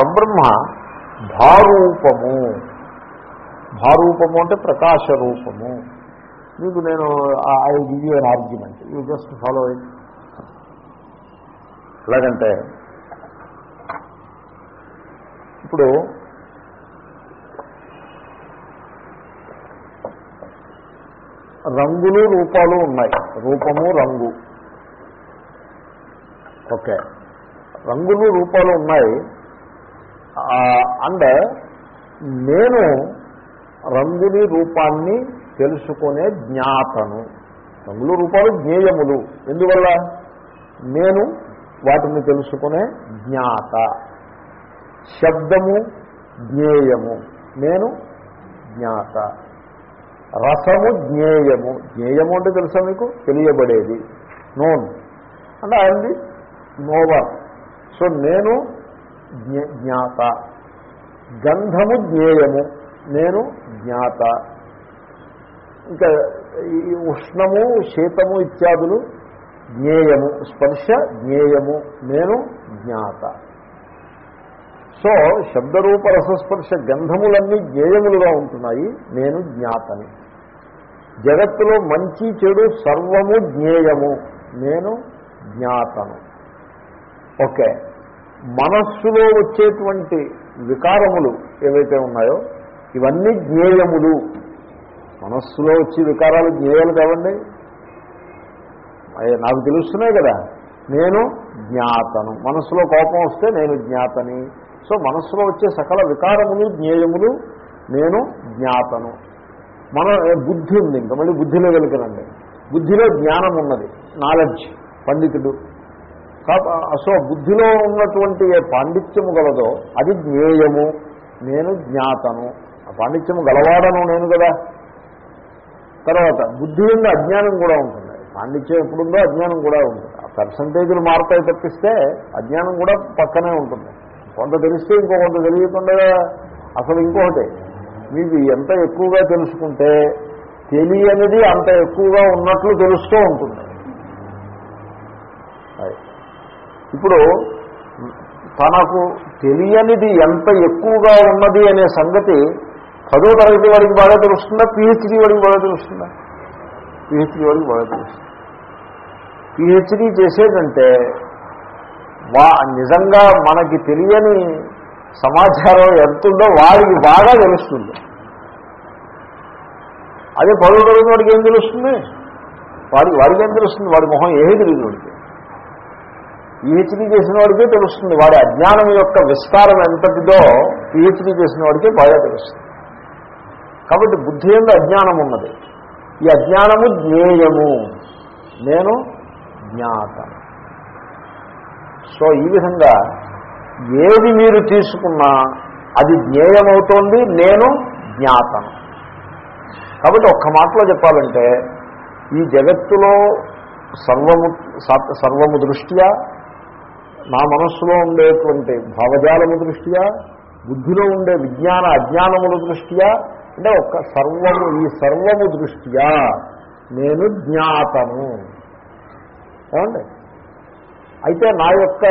పరబ్రహ్మ భారూపము. భారూపము అంటే ప్రకాశ రూపము మీకు నేను I give you an argument you just follow it ఎలాగంటే ఇప్పుడు రంగులు రూపాలు ఉన్నాయి. రూపము రంగు. ఓకే. రంగులు రూపాలు ఉన్నాయి. అండ్ నేను రంగుని రూపాన్ని తెలుసుకునే జ్ఞాతను. రంగులు రూపాలు జ్ఞేయములు. ఎందువల్ల? నేను వాటిని తెలుసుకునే జ్ఞాత. శబ్దము జ్ఞేయము. నేను జ్ఞాత. రసము జ్ఞేయము. జ్ఞేయము అంటే తెలుసా మీకు? తెలియబడేది. నోన్. అంటే ది నోవర్. సో నేను జ్ఞాత. గంధము జ్ఞేయము నేను జ్ఞాత. ఇంకా ఈ ఉష్ణము శీతము ఇత్యాదులు జ్ఞేయము స్పర్శ జ్ఞేయము నేను జ్ఞాత. సో శబ్దరూప రసస్పర్శ గంధములన్నీ జ్ఞేయములుగా ఉంటున్నాయి నేను జ్ఞాతని. జగత్తులో మంచి చెడు సర్వము జ్ఞేయము నేను జ్ఞాతను. ఓకే. మనస్సులో వచ్చేటువంటి వికారములు ఏవైతే ఉన్నాయో ఇవన్నీ జ్ఞేయములు. మనస్సులో వచ్చే వికారాలు జ్ఞేయాలు కావండి. నాకు తెలుస్తున్నాయి కదా నేను జ్ఞాతను. మనస్సులో కోపం వస్తే నేను జ్ఞాతని. సో మనస్సులో వచ్చే సకల వికారములు జ్ఞేయములు నేను జ్ఞాతను. మన బుద్ధి ఉంది ఇంకా మళ్ళీ బుద్ధిలో వెలుకనండి బుద్ధిలో జ్ఞానం ఉన్నది నాలెడ్జ్ పండితుడు. సో బుద్ధిలో ఉన్నటువంటి ఏ పాండిత్యము గలదో అది జ్ఞేయము నేను జ్ఞాతను. ఆ పాండిత్యము గలవాడను నేను కదా. తర్వాత బుద్ధి ఉన్న అజ్ఞానం కూడా ఉంటుంది. పాండిత్యం ఎప్పుడుందో అజ్ఞానం కూడా ఉంటుంది. ఆ పర్సంటేజ్లు మారుతాయి తప్పిస్తే అజ్ఞానం కూడా పక్కనే ఉంటుంది. కొంత తెలిస్తే ఇంకో కొంత తెలియకుండా అసలు ఇంకొకటి. మీకు ఎంత ఎక్కువగా తెలుసుకుంటే తెలియనిది అంత ఎక్కువగా ఉన్నట్లు తెలుస్తూ ఉంటుంది అది. ఇప్పుడు తనకు తెలియనిది ఎంత ఎక్కువగా ఉన్నది అనే సంగతి పదో తరగతి వాడికి బాగా తెలుస్తుందా? పిహెచ్డీ వాడికి బాగా తెలుస్తుందా? పిహెచ్డీ వాడికి బాగా తెలుస్తుంది. పిహెచ్డీ చేసేదంటే వా నిజంగా మనకి తెలియని సమాచారం ఎంతుందో వాడికి బాగా తెలుస్తుంది. అదే పదో తరగతి వాడికి ఏం తెలుస్తుంది? వాడికి వాడికి ఏం తెలుస్తుంది? వాడి మొహం ఏమీ తెలియదు వాడికి. పిహెచ్డీ చేసిన వాడికే తెలుస్తుంది. వాడి అజ్ఞానం యొక్క విస్తారం ఎంతటిదో పిహెచ్డీ చేసిన వాడికే బాగా తెలుస్తుంది. కాబట్టి బుద్ధి ఎందు అజ్ఞానం ఉన్నది. ఈ అజ్ఞానము జ్ఞేయము. నేను జ్ఞాత. సో ఈ విధంగా ఏది మీరు తీసుకున్నా అది జ్ఞేయమవుతోంది నేను జ్ఞాతను. కాబట్టి ఒక్క మాటలో చెప్పాలంటే ఈ జగత్తులో సర్వము సర్వము దృష్ట్యా నా మనస్సులో ఉండేటువంటి భావజాలము దృష్ట్యా బుద్ధిలో ఉండే విజ్ఞాన అజ్ఞానముల దృష్ట్యా అంటే ఒక్క సర్వము ఈ సర్వము దృష్ట్యా నేను జ్ఞాతను. ఏమండి? అయితే నా యొక్క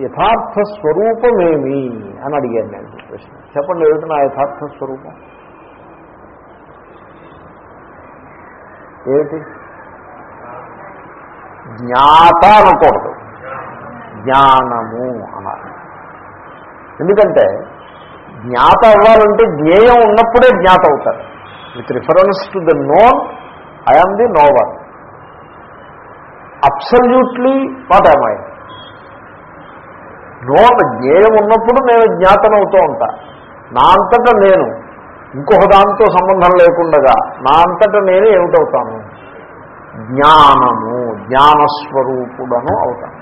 యథార్థ స్వరూపమేమి అని అడిగాను నేను ప్రశ్న. చెప్పండి ఏమిటి నా యథార్థ స్వరూపం? ఏమిటి? జ్ఞాత అనకూడదు. జ్ఞానము అనాలి ఎందుకంటే జ్ఞాత అవ్వాలంటే జ్ఞేయం ఉన్నప్పుడే జ్ఞాత అవుతారు. With reference to the known I'm the knower absolutely what I known జ్ఞేయం ఉన్నప్పుడు నేను జ్ఞాతనవుతూ ఉంటా. నా అంతటా నేను ఇంకొక దాంతో సంబంధం లేకుండగా నా అంతటా నేను ఏమిటవుతాను? జ్ఞానము జ్ఞానస్వరూపుడను అవుతాను.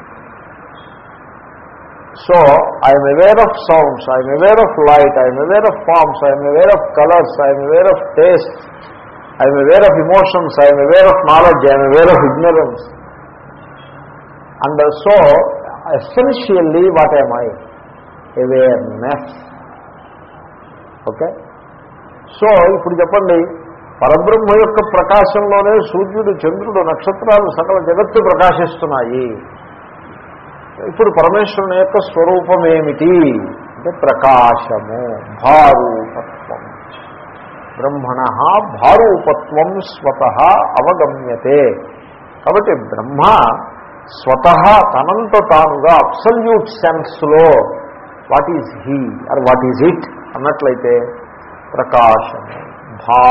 So I'm aware of sounds I'm aware of light I'm aware of forms I'm aware of colours I'm aware of taste I'm aware of emotions I'm aware of knowledge I'm aware of ignorance and so essentially what I awareness okay so ఇప్పుడు చెప్పండి. పరబ్రహ్మ యొక్క ప్రకాశంలోనే సూర్యుడు చంద్రుడు నక్షత్రాలు సకల జగత్తు ప్రకాశిస్తున్నాయి. ఇప్పుడు పరమేశ్వరుని యొక్క స్వరూపం ఏమిటి అంటే ప్రకాశము భారూపత్వం. బ్రహ్మణ భారూపత్వం స్వత అవగమ్యతే. కాబట్టి బ్రహ్మ స్వత తనంత తానుగా absolute సెన్స్లో what is he or what is it అన్నట్లయితే ప్రకాశము భా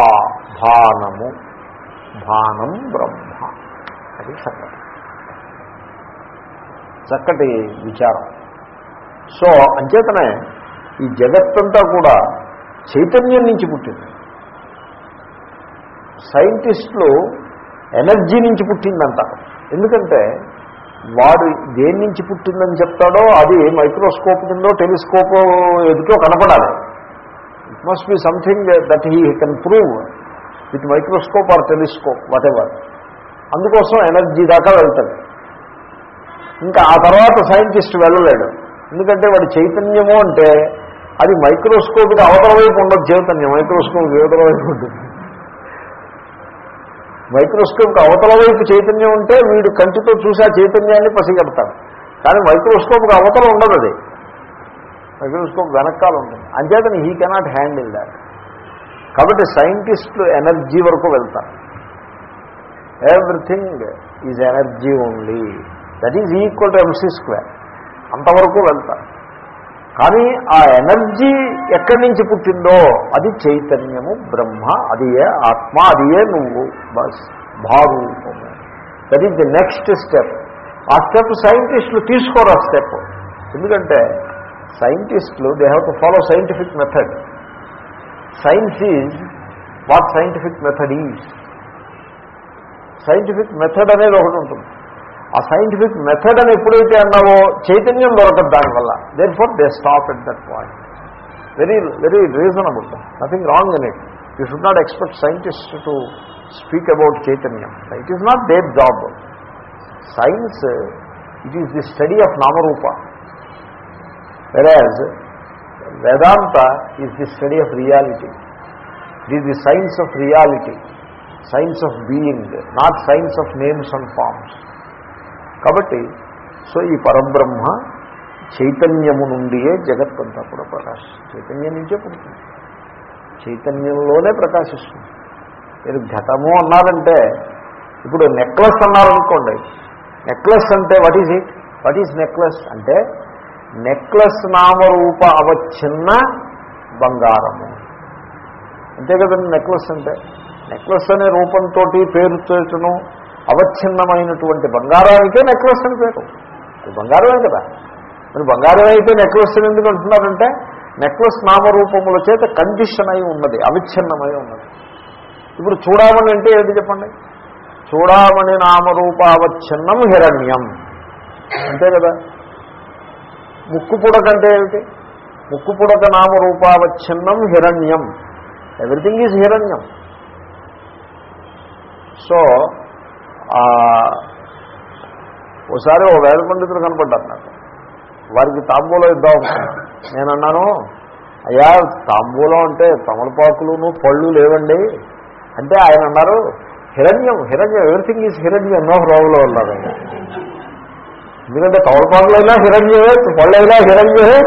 భానము భానం బ్రహ్మ. అది సంగతి. చక్కటి విచారం. సో అంచేతనే ఈ జగత్తంతా కూడా చైతన్యం నుంచి పుట్టింది. సైంటిస్టులు ఎనర్జీ నుంచి పుట్టిందంటారు ఎందుకంటే వాడు దేని నుంచి పుట్టిందని చెప్తాడో అది మైక్రోస్కోప్ కిందో టెలిస్కోప్ ఎదుటో కనపడాలి. It must be something that he can prove with microscope or telescope whatever అందుకోసం ఎనర్జీ దాకా వెళ్తాడు ఇంకా ఆ తర్వాత సైంటిస్ట్ వెళ్ళలేడు. ఎందుకంటే వాడి చైతన్యము అంటే అది మైక్రోస్కోప్కి అవతల వైపు ఉండదు చైతన్యం మైక్రోస్కోప్ అవతల వైపు ఉంటుంది. మైక్రోస్కోప్కి అవతల వైపు చైతన్యం ఉంటే వీడు కంటితో చూసి ఆ చైతన్యాన్ని పసిగడతాడు. కానీ మైక్రోస్కోప్కి అవతల ఉండదు అది. మైక్రోస్కోప్ వెనకాల ఉంటుంది. అంచేతని హీ కెనాట్ హ్యాండిల్ దాట్ కాబట్టి సైంటిస్టులు ఎనర్జీ వరకు వెళ్తారు. Everything is energy only that is equal to MC square అంతవరకు వెళ్తారు కానీ ఆ ఎనర్జీ ఎక్కడి నుంచి పుట్టిందో అది చైతన్యము బ్రహ్మ అది ఏ ఆత్మ అది ఏ నువ్వు బస్ భారూపము that is the next step ఆ స్టెప్ సైంటిస్టులు తీసుకోరు ఆ స్టెప్ ఎందుకంటే సైంటిస్టులు they have to follow scientific method science is what scientific method is scientific method అనేది ఒకటి ఉంటుంది. ఆ సైంటిఫిక్ మెథడ్ అని ఎప్పుడైతే అన్నావో చైతన్యం దొరకదు దానివల్ల. Therefore they stop at that point very very reasonable nothing wrong in it you should not expect scientist to speak about చైతన్యం it is not their job science it is the study of నామరూప whereas Vedanta is the study of reality it is the science of reality science of being not science of names and forms కాబట్టి so ఈ పరబ్రహ్మ చైతన్యము నుండియే జగత్తంతా కూడా ప్రకాశ చైతన్యం నుంచే పుడుతుంది. చైతన్యంలోనే ప్రకాశిస్తుంది. మీరు ఘటము అన్నారంటే ఇప్పుడు నెక్లెస్ అన్నారనుకోండి నెక్లెస్ అంటే what is it what is necklace అంటే నెక్లెస్ నామరూప అవచ్ఛిన్న బంగారము. అంతే కదండి నెక్లెస్ అంటే. నెక్లెస్ అనే రూపంతో పేరుతోటను అవచ్ఛిన్నమైనటువంటి బంగారం అయితే నెక్లెస్ అని పేరు. బంగారమే కదా. మరి బంగారం అయితే నెక్లెస్ అని ఎందుకు అంటున్నారంటే నెక్లెస్ నామరూపముల చేత కండిషన్ అయి ఉన్నది అవిచ్ఛిన్నమై ఉన్నది. ఇప్పుడు చూడమని అంటే ఏంటి చెప్పండి? చూడమని నామరూపావచ్ఛిన్నం హిరణ్యం. అంతే కదా. ముక్కు పుడకంటే ఏమిటి ముక్కు పుడక నామరూపావచ్ఛిన్నం హిరణ్యం. ఎవ్రీథింగ్ ఈజ్ హిరణ్యం. సో ఓసారి ఓ వేద పండితులు కనపడ్డారు నాకు. వారికి తాంబూలం ఇద్దాం అనుకున్నాను. నేను అన్నాను అయ్యా తాంబూలం అంటే తమలపాకులును పళ్ళు లేవండి. అంటే ఆయన అన్నారు హిరణ్యం హిరణ్యం ఎవ్రీథింగ్ ఈజ్ హిరణ్యం నో రోగులో ఉన్నారు ఎందుకంటే తమలపాకులైనా హిరణ్యమే పళ్ళైనా హిరణ్యమే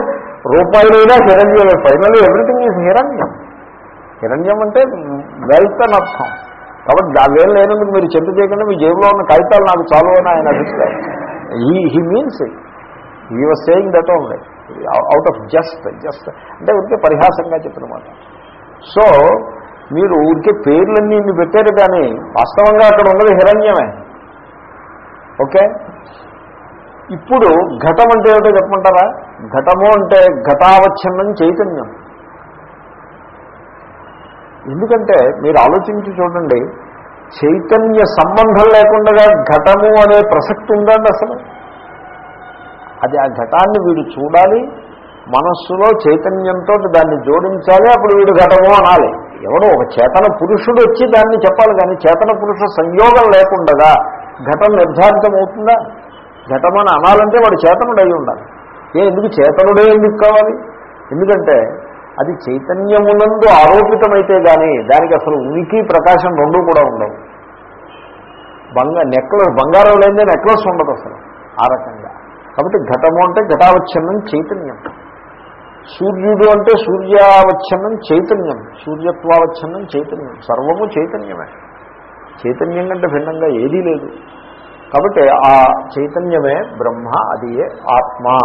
రూపాయలైనా హిరణ్యమే. ఫైనల్ ఎవ్రీథింగ్ ఈజ్ హిరణ్యం. హిరణ్యం అంటే వెల్త్ అని అర్థం. కాబట్టి అవేం లేనందుకు మీరు చింత చేయకుండా మీ జేబులో ఉన్న కాగితాలు నాకు చాలు అని ఆయన అభిప్రాయం. ఈ he means he was saying that only out of just just అంటే ఊరికే పరిహాసంగా చెప్పినమాట. సో మీరు ఊరికే పేర్లన్నీ ఇన్ని పెట్టారు కానీ వాస్తవంగా అక్కడ ఉన్నది హిరణ్యమే. ఓకే? ఇప్పుడు ఘటం అంటే ఏమిటో చెప్పమంటారా? ఘటము అంటే ఘటావచ్ఛిన్నం చైతన్యం. ఎందుకంటే మీరు ఆలోచించి చూడండి చైతన్య సంబంధం లేకుండా ఘటము అనే ప్రసక్తి ఉందండి అసలు. అది ఆ ఘటాన్ని వీడు చూడాలి మనస్సులో చైతన్యంతో దాన్ని జోడించాలి అప్పుడు వీడు ఘటము అనాలి. ఎవడో ఒక చేతన పురుషుడు వచ్చి దాన్ని చెప్పాలి కానీ చేతన పురుష సంయోగం లేకుండా ఘటం నిర్ధారితమవుతుందా? ఘటమని అనాలంటే వాడు చేతనుడు అయి ఉండాలి. ఏ ఎందుకు చేతనుడే ఎందుకు కావాలి? ఎందుకంటే అది చైతన్యమునందు ఆరోపితమైతే కానీ దానికి అసలు ఉనికి ప్రకాశం రెండూ కూడా ఉండవు. బంగ నెక్లెస్ బంగారం లేదే నెక్లెస్ ఉండదు అసలు ఆ రకంగా. కాబట్టి ఘటము అంటే ఘటావచ్ఛన్నం చైతన్యం. సూర్యుడు అంటే సూర్యావచ్ఛన్నం చైతన్యం. సూర్యత్వావచ్ఛన్నం చైతన్యం. సర్వము చైతన్యమే. చైతన్యం కంటే భిన్నంగా ఏదీ లేదు. కాబట్టి ఆ చైతన్యమే బ్రహ్మ అది ఆత్మ.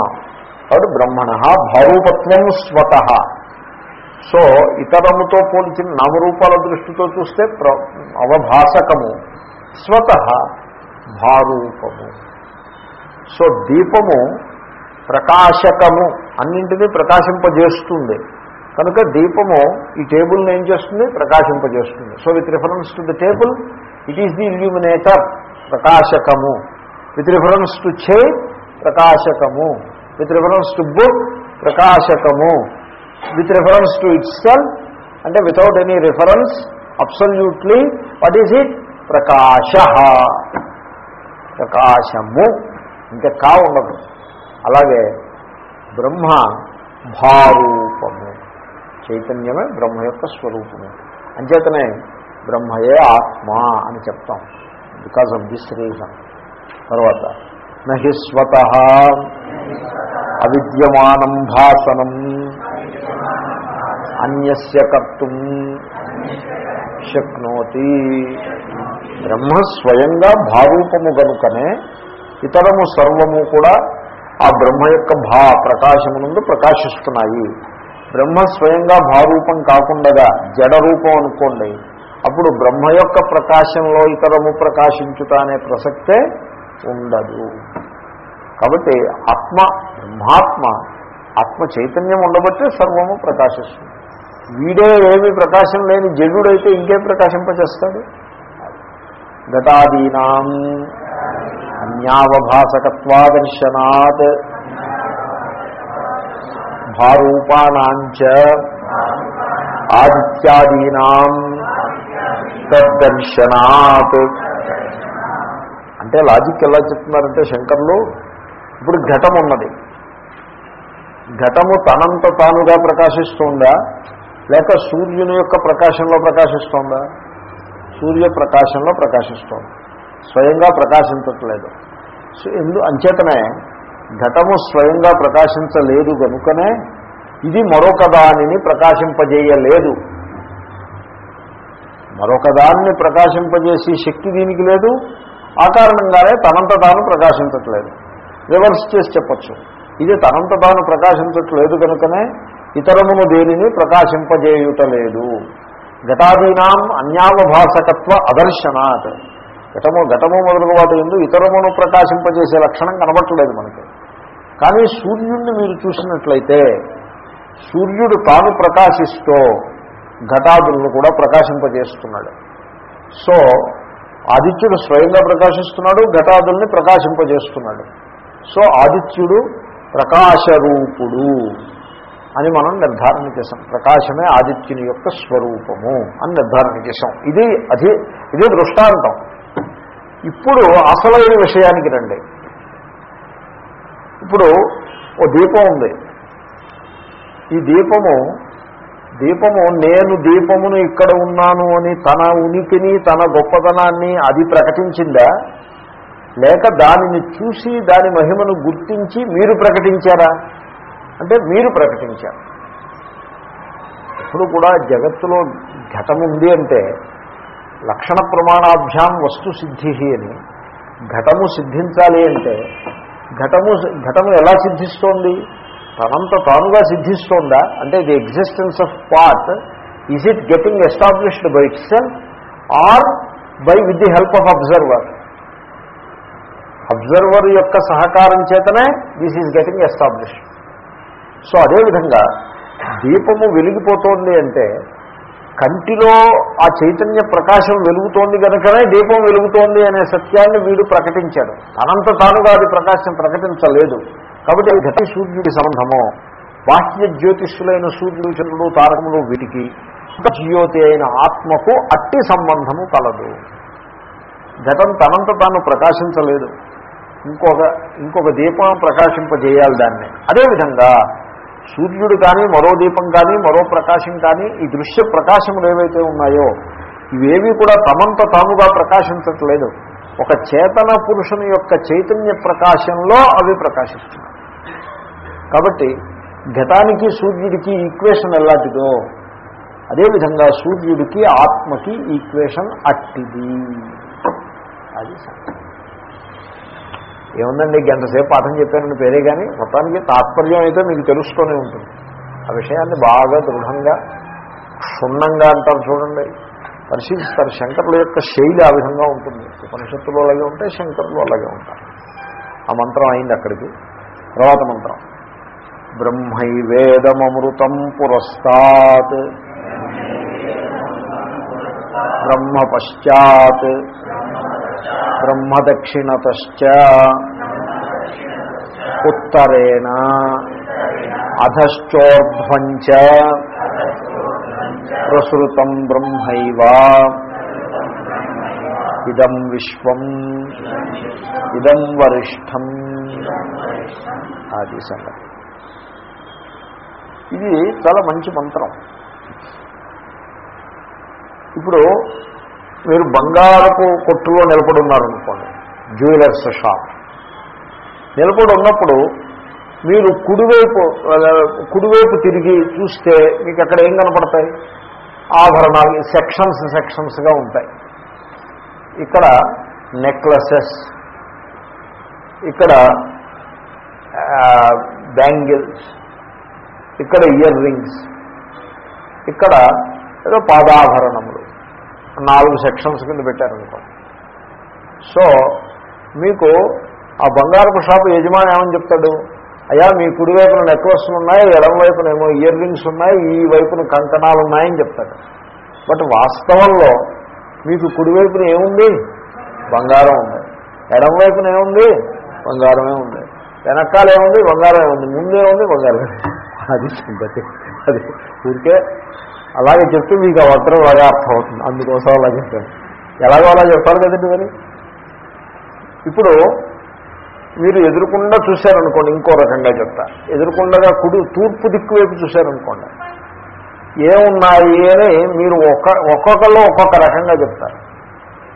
కాబట్టి బ్రహ్మణ భావూపత్వం స్వత. సో ఇతరముతో పోల్చిన నామరూపాల దృష్టితో చూస్తే ప్ర అవభాసకము. స్వత భారూపము. సో దీపము ప్రకాశకము అన్నింటినీ ప్రకాశింపజేస్తుంది. కనుక దీపము ఈ టేబుల్ని ఏం చేస్తుంది? ప్రకాశింపజేస్తుంది. So with reference to the table it is the illuminator ప్రకాశకము. With reference to చే ప్రకాశకము. విత్ రిఫరెన్స్ టు బుక్ ప్రకాశకము. With reference to itself అంటే without any reference absolutely what is it ప్రకాశ ప్రకాశము ఇంకా కా ఉండదు. అలాగే బ్రహ్మ భారూపము. చైతన్యమే బ్రహ్మ యొక్క స్వరూపము. అంచేతనే బ్రహ్మయే ఆత్మ అని చెప్తాం. బికాజ్ ఆఫ్ దిస్ రీజన్ తర్వాత నహి స్వత అవిద్యమానం భాసనం అన్యస్య కర్తం శక్నోతి. బ్రహ్మ స్వయంగా భారూపము గనుకనే ఇతరము సర్వము కూడా ఆ బ్రహ్మ యొక్క భా ప్రకాశమునందు ప్రకాశిస్తున్నాయి. బ్రహ్మ స్వయంగా భారూపం కాకుండా జడ రూపం అనుకోండి. అప్పుడు బ్రహ్మ యొక్క ప్రకాశంలో ఇతరము ప్రకాశించుట అనే ప్రసక్తే ఉండదు. కాబట్టి ఆత్మ బ్రహ్మాత్మ ఆత్మ చైతన్యం ఉండబట్టే సర్వము ప్రకాశిస్తుంది. వీడే ఏమి ప్రకాశం లేని జడుడైతే ఇంకేం ప్రకాశింపచేస్తాడు? ఘటాదీనాం అన్యావభాసకత్వాదర్శనాత్ భారూపాణాంచ ఆదిత్యాదీనాం తద్దర్శనాత్. అంటే లాజిక్ ఎలా చెప్తున్నారంటే శంకర్లు ఇప్పుడు ఘటం ఉన్నది ఘటము తనంత తానుగా ప్రకాశిస్తుందా లేక సూర్యుని యొక్క ప్రకాశంలో ప్రకాశిస్తోందా? సూర్య ప్రకాశంలో ప్రకాశిస్తోంది. స్వయంగా ప్రకాశించట్లేదు. సో ఎందు అంచేతనే ఘటము స్వయంగా ప్రకాశించలేదు కనుకనే ఇది మరొక దానిని ప్రకాశింపజేయలేదు. మరొక దాన్ని ప్రకాశింపజేసే శక్తి దీనికి లేదు. ఆ కారణంగానే తనంత తాను ప్రకాశించట్లేదు. రివర్స్ చేసి చెప్పచ్చు. ఇది తనంత తాను ప్రకాశించట్లేదు కనుకనే ఇతరమును దేనిని ప్రకాశింపజేయుటలేదు. ఘటాదీనాం అన్యావభాసకత్వ అదర్శనాత్. ఘటము ఘటము మొదలుగు వాటి ఎందు ఇతరమును ప్రకాశింపజేసే లక్షణం కనబట్టలేదు మనకి. కానీ సూర్యుడిని మీరు చూసినట్లయితే సూర్యుడు తాను ప్రకాశిస్తూ ఘటాదులను కూడా ప్రకాశింపజేస్తున్నాడు. సో ఆదిత్యుడు స్వయంగా ప్రకాశిస్తున్నాడు ఘటాదుల్ని ప్రకాశింపజేస్తున్నాడు. సో ఆదిత్యుడు ప్రకాశరూపుడు. అని మనం నిర్ధారణ చేసాం ప్రకాశమే ఆదిత్యుని యొక్క స్వరూపము అని నిర్ధారణ చేసాం ఇది అది ఇదే దృష్టాంతం. ఇప్పుడు అసలైన విషయానికి రండి. ఇప్పుడు ఓ దీపం ఉంది. ఈ దీపము దీపము నేను దీపమును ఇక్కడ ఉన్నాను అని తన ఉనికిని తన గొప్పతనాన్ని అది ప్రకటించిందా? లేక దానిని చూసి దాని మహిమను గుర్తించి మీరు ప్రకటించారా? అంటే మీరు ప్రకటించారు. ఎప్పుడు కూడా జగత్తులో ఘటం ఉంది అంటే లక్షణ ప్రమాణాభ్యాం వస్తు సిద్ధి అని. ఘటము సిద్ధించాలి అంటే ఘటము ఘటము ఎలా సిద్ధిస్తోంది? తనంత తానుగా సిద్ధిస్తోందా? అంటే the existence of part is it getting established by itself or by with the help of observer? Observer యొక్క సహకారం చేతనే this is getting established. So అదేవిధంగా దీపము వెలిగిపోతోంది అంటే కంటిలో ఆ చైతన్య ప్రకాశం వెలుగుతోంది కనుకనే దీపం వెలుగుతోంది అనే సత్యాన్ని వీడు ప్రకటించాడు. తనంత తానుగా అది ప్రకాశం ప్రకటించలేదు. కాబట్టి ఘట సూర్యుడి సంబంధము బాహ్య జ్యోతిష్యులైన సూర్యుడు చంద్రుడు తారకములు వీటికి జ్యోతి అయిన ఆత్మకు అట్టి సంబంధము కలదు. ఘటం తనంత తాను ప్రకాశించలేదు. ఇంకొక ఇంకొక దీపం ప్రకాశింపజేయాలి దాన్ని. అదేవిధంగా సూర్యుడు కానీ మరో దీపం కానీ మరో ప్రకాశం కానీ ఈ దృశ్య ప్రకాశములు ఏవైతే ఉన్నాయో ఇవేవి కూడా తమంత తాముగా ప్రకాశించట్లేదు. ఒక చేతన పురుషుని యొక్క చైతన్య ప్రకాశంలో అవి ప్రకాశిస్తున్నాయి. కాబట్టి ఘటానికి సూర్యుడికి ఈక్వేషన్ ఎలాంటిదో అదేవిధంగా సూర్యుడికి ఆత్మకి ఈక్వేషన్ అట్టిది. అది సంగతి. ఏముందండి గంటసేపు పాఠం చెప్పానని పేరే కానీ మొత్తానికి తాత్పర్యం అయితే మీకు తెలుస్తూనే ఉంటుంది. ఆ విషయాన్ని బాగా దృఢంగా క్షుణ్ణంగా అంటారు చూడండి. పరిశీలిస్తారు. శంకరుల యొక్క శైలి ఆ విధంగా ఉంటుంది. ఉపనిషత్తులు అలాగే ఉంటాయి శంకరులు అలాగే ఉంటారు. ఆ మంత్రం అయింది అక్కడికి. తర్వాత మంత్రం. బ్రహ్మైవేదమృతం పురస్తాత్. బ్రహ్మ పశ్చాత్. బ్రహ్మదక్షిణతశ్చ ఉత్తరేణ అధశ్చోర్ధ్వంచ ప్రసృతం బ్రహ్మైవ ఇదం విశ్వం ఇదం వరిష్టం అది సంగతి ఇది చాలా మంచి మంత్రం. ఇప్పుడు మీరు బంగారపు కొట్టులో నిలబడి ఉన్నారనుకోండి జ్యువెలర్స్ షాప్. నిలబడి ఉన్నప్పుడు మీరు కుడివైపు కుడివైపు తిరిగి చూస్తే మీకు అక్కడ ఏం కనపడతాయి? ఆభరణాలు సెక్షన్స్ సెక్షన్స్గా ఉంటాయి. ఇక్కడ నెక్లెసెస్ ఇక్కడ బ్యాంగిల్స్ ఇక్కడ ఇయర్ రింగ్స్ ఇక్కడ ఏదో పాదాభరణములు. నాలుగు సెక్షన్స్ కింద పెట్టారనుకోండి సో మీకు ఆ బంగారపు షాపు యజమాని ఏమని చెప్తాడు? అయ్యా మీ కుడి వైపున నెక్లెస్లు ఉన్నాయి ఎడం వైపునేమో ఇయర్ రింగ్స్ ఉన్నాయి ఈ వైపున కంకణాలు ఉన్నాయని చెప్తాడు. బట్ వాస్తవంలో మీకు కుడివైపున ఏముంది? బంగారం ఉంది. ఎడం వైపున ఏముంది? బంగారమే ఉంది. వెనకాల ఏముంది? బంగారం ఏముంది? ముందే ఉంది బంగారం. అది సింపతి అది ఊరికే అలాగే చెప్తే మీకు ఆ వస్త్రం అలాగే అర్థం అవుతుంది. అందుకోసం అలా చెప్పాను. ఎలాగో అలా చెప్పాలి కదండి మరి? ఇప్పుడు మీరు ఎదురుకుండా చూశారనుకోండి ఇంకో రకంగా చెప్తా. ఎదురుకుండగా కుడి తూర్పు దిక్కు వైపు చూశారనుకోండి. ఏమున్నాయి అని మీరు ఒక్క ఒక్కొక్కళ్ళు ఒక్కొక్క రకంగా చెప్తారు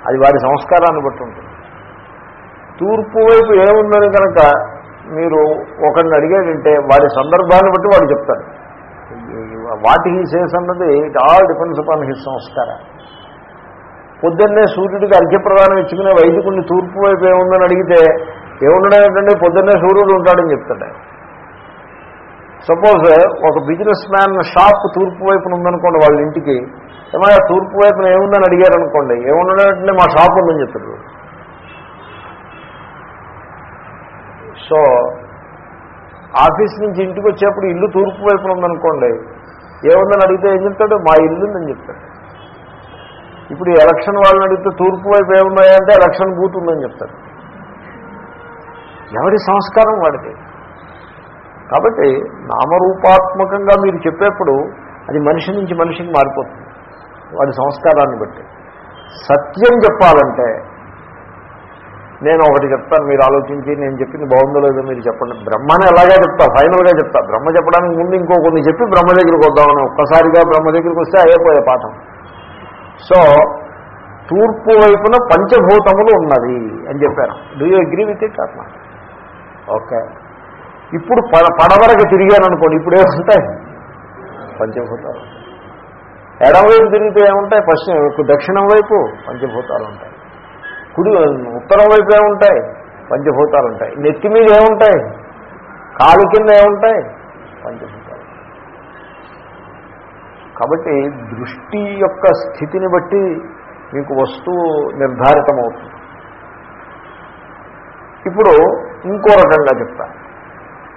అది వారి సంస్కారాన్ని బట్టి ఉంటుంది. తూర్పు వైపు ఏముందని కనుక మీరు ఒకరిని అడిగాడంటే వాడి సందర్భాన్ని బట్టి వాడు చెప్తాడు. వాటి హీ సేస్ అన్నది it all depends upon his సంస్కారం. పొద్దున్నే సూర్యుడికి అర్ఘ్యప్రదానం ఇచ్చుకునే వైదికుడిని తూర్పు వైపు ఏముందని అడిగితే ఏముండడం ఏంటంటే పొద్దున్నే సూర్యుడు ఉంటాడని చెప్తాడు. సపోజ్ ఒక బిజినెస్ మ్యాన్ షాప్ తూర్పు వైపున ఉందనుకోండి వాళ్ళ ఇంటికి ఏమైనా తూర్పు వైపున ఏముందని అడిగారనుకోండి ఏముండడం ఏంటంటే మా షాప్ ఉందని చెప్తాడు. సో ఆఫీస్ నుంచి ఇంటికి వచ్చేప్పుడు ఇల్లు తూర్పు వైపున ఉందనుకోండి ఏముందని అడిగితే ఏం చెప్తాడు? మా ఇల్లు ఉందని చెప్తాడు. ఇప్పుడు ఎలక్షన్ వాళ్ళని అడిగితే తూర్పు వైపు ఏమున్నాయంటే ఎలక్షన్ బూత్ ఉందని చెప్తాడు. ఎవరి సంస్కారం వాడికి కాబట్టి నామరూపాత్మకంగా మీరు చెప్పేప్పుడు అది మనిషి నుంచి మనిషికి మారిపోతుంది. వాడి సంస్కారాన్ని బట్టి. సత్యం చెప్పాలంటే నేను ఒకటి చెప్తాను మీరు ఆలోచించి నేను చెప్పింది బాగుందో లేదో మీరు చెప్పండి. బ్రహ్మని ఎలాగే చెప్తా ఫైనల్గా చెప్తా బ్రహ్మ చెప్పడానికి ముందు ఇంకో కొన్ని చెప్పి బ్రహ్మ దగ్గరికి వద్దామని ఒక్కసారిగా బ్రహ్మ దగ్గరికి వస్తే అయిపోయే పాఠం. సో తూర్పు వైపున పంచభూతములు ఉన్నది అని చెప్పాను do you agree with it అట్లా ఓకే ఇప్పుడు పడ పడవరకు తిరిగాను అనుకోండి ఇప్పుడు ఏముంటాయి? పంచభూతాలు. ఎడవైపు తిరిగితే ఏముంటాయి? పశ్చిమ దక్షిణం వైపు పంచభూతాలు ఉంటాయి. కుడి ఉత్తరం వైపు ఏముంటాయి? పంచభూతాలు ఉంటాయి. నెత్తి మీద ఏముంటాయి? కాలు కింద ఏముంటాయి? పంచభూతాలు. కాబట్టి దృష్టి యొక్క స్థితిని బట్టి మీకు వస్తువు నిర్ధారితమవుతుంది. ఇప్పుడు ఇంకో రకంగా చెప్తా.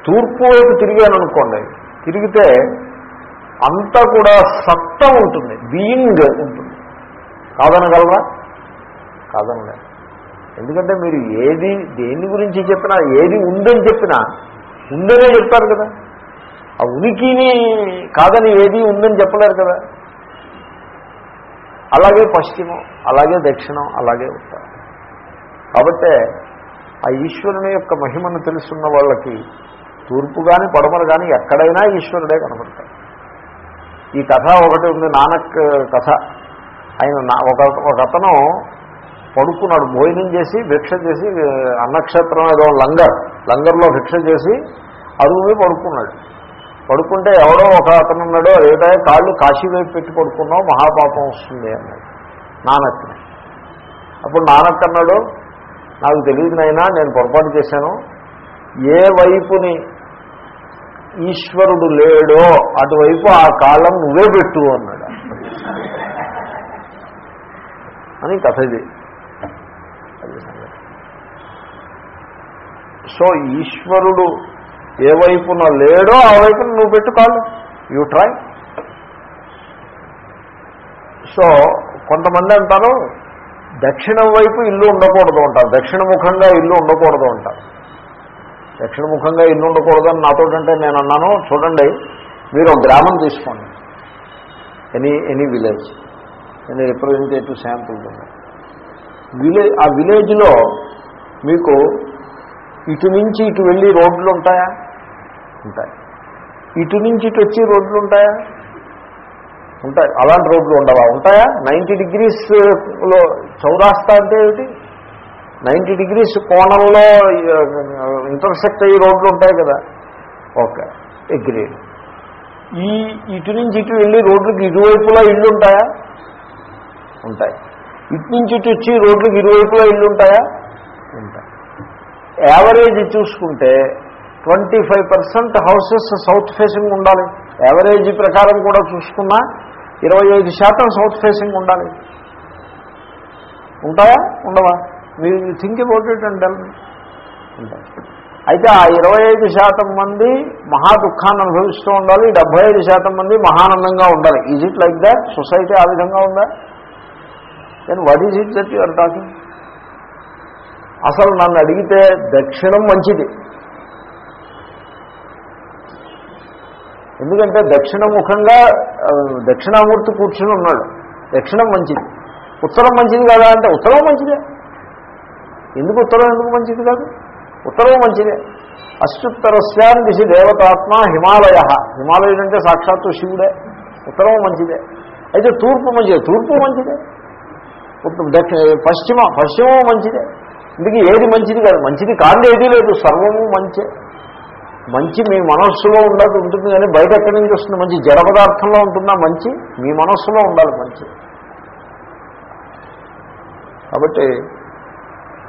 తూర్పు వైపు తిరిగాను అనుకోండి తిరిగితే అంతా కూడా సత్త ఉంటుంది. బీయింగ్ ఉంటుంది. కాదనగలరా? కాదనలే. ఎందుకంటే మీరు ఏది దేని గురించి చెప్పినా ఏది ఉందని చెప్పినా ఉందనే చెప్తారు కదా. ఆ ఉనికిని కాదని ఏది ఉందని చెప్పలేరు కదా. అలాగే పశ్చిమం అలాగే దక్షిణం అలాగే ఉత్తరం. కాబట్టి ఆ ఈశ్వరుని యొక్క మహిమను తెలుసున్న వాళ్ళకి తూర్పు కానీ పడమరు కానీ ఎక్కడైనా ఈశ్వరుడే కనబడతాయి ఈ కథ ఒకటి ఉంది నానక్ కథ. ఆయన నా- ఒక ఒక అతను పడుకున్నాడు భోజనం చేసి భిక్ష చేసి అన్నక్షేత్రం ఏదో లంగర్ లంగర్లో భిక్ష చేసి అరుగు పడుకున్నాడు. పడుకుంటే ఎవడో ఒక అతను ఉన్నాడో ఏదో కాళ్ళు కాశీ వైపు పెట్టి పడుకున్నావు మహాపాపం వస్తుంది అన్నాడు. నానక్కి. అప్పుడు నానక్ అన్నాడు నాకు తెలియదు నైనా నేను పొరపాటు చేశాను. ఏ వైపుని ఈశ్వరుడు లేడో అటువైపు ఆ కాలం నువ్వే పెట్టు అన్నాడు. అని కథ ఇది అది సంగతి. సో ఈశ్వరుడు ఏ వైపున లేడో ఆ వైపున నువ్వు పెట్టుకోవాలి యూ ట్రై సో కొంతమంది అంటారు దక్షిణం వైపు ఇల్లు ఉండకూడదు అంటారు. దక్షిణముఖంగా ఇల్లు ఉండకూడదు అంటారు. దక్షిణముఖంగా ఇల్లు ఉండకూడదు అని నాతోటంటే నేను అన్నాను చూడండి మీరు గ్రామం తీసుకోండి. Any any village any representative sample village ఆ విలేజ్లో మీకు ఇటు నుంచి ఇటు వెళ్ళి రోడ్లు ఉంటాయా? ఉంటాయి. ఇటు నుంచి ఇటు వచ్చి రోడ్లు ఉంటాయా? ఉంటాయి. అలాంటి రోడ్లు ఉండవా? ఉంటాయా? నైంటీ డిగ్రీస్లో చౌరాస్తా అంటే ఏమిటి? నైంటీ డిగ్రీస్ కోణంలో ఇంటర్సెక్ట్ అయ్యే రోడ్లు ఉంటాయి కదా. ఓకే. అగ్రీడ్ ఈ ఇటు నుంచి ఇటు వెళ్ళి రోడ్లకు ఇరువైపులా ఇళ్ళు ఉంటాయా? ఉంటాయి. ఇటు నుంచి ఇటు వచ్చి రోడ్లకు ఇరువైపులా ఇళ్ళు ఉంటాయా? యావరేజ్ చూసుకుంటే twenty five percent houses south facing ఉండాలి. యావరేజ్ ప్రకారం కూడా చూసుకున్నా ఇరవై ఐదు శాతం సౌత్ ఫేసింగ్ ఉండాలి. ఉంటాయా? ఉండవా? మీరు think about it and tell ఉంటాయి. అయితే ఆ ఇరవై ఐదు శాతం మంది మహా దుఃఖాన్ని అనుభవిస్తూ ఉండాలి. డెబ్బై ఐదు శాతం మంది మహానందంగా ఉండాలి. Is it like that society ఆ విధంగా ఉందా? Then what is it that you're talking అసలు నన్ను అడిగితే దక్షిణం మంచిది. ఎందుకంటే దక్షిణముఖంగా దక్షిణామూర్తి కూర్చుని ఉన్నాడు. దక్షిణం మంచిది. ఉత్తరం మంచిది కదా అంటే ఉత్తరం మంచిదే. ఎందుకు ఉత్తరం ఎందుకు మంచిది కాదు? ఉత్తరం మంచిదే. అత్యుత్తరస్యాన్ దిశ దేవతాత్మ హిమాలయ. హిమాలయుడు అంటే సాక్షాత్తు శివుడే. ఉత్తరం మంచిదే. అయితే తూర్పు మంచిదే. తూర్పు మంచిదే. దక్షిణ పశ్చిమ పశ్చిమం మంచిదే. ఇందుకు ఏది మంచిది కాదు. మంచిది కాదు ఏదీ లేదు. సర్వము మంచే. మంచి మీ మనస్సులో ఉండాలి ఉంటుంది కానీ బయట ఎక్కడి నుంచి వస్తుంది? మంచి జడ పదార్థంలో ఉంటుందా? మంచి. మీ మనస్సులో ఉండాలి మంచి. కాబట్టి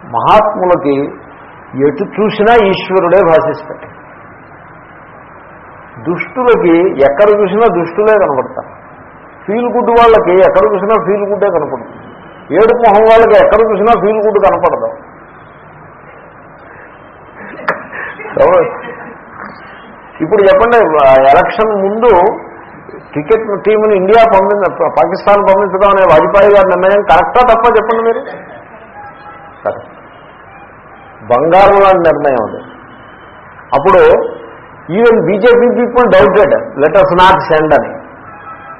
మహాత్ములకి ఎటు చూసినా ఈశ్వరుడే భాషిస్తాడు. దుష్టులకి ఎక్కడ చూసినా దుష్టులే కనపడతారు. ఫీల్ గుడ్ వాళ్ళకి ఎక్కడ చూసినా ఫీల్ గుడ్డే కనపడుతుంది. ఏడు మొహం వాళ్ళకి ఎక్కడ చూసినా ఫీల్ గుడ్ కనపడదు కాబట్టి ఇప్పుడు చెప్పండి ఎలక్షన్ ముందు క్రికెట్ టీంని ఇండియా పంపించ పాకిస్తాన్ పంపించడం అనే వాజ్పేయి గారి నిర్ణయం కరెక్టా తప్ప చెప్పండి మీరు? కరెక్ట్ బంగారం లాంటి నిర్ణయం అది. అప్పుడు even BJP people doubted let us not send అని.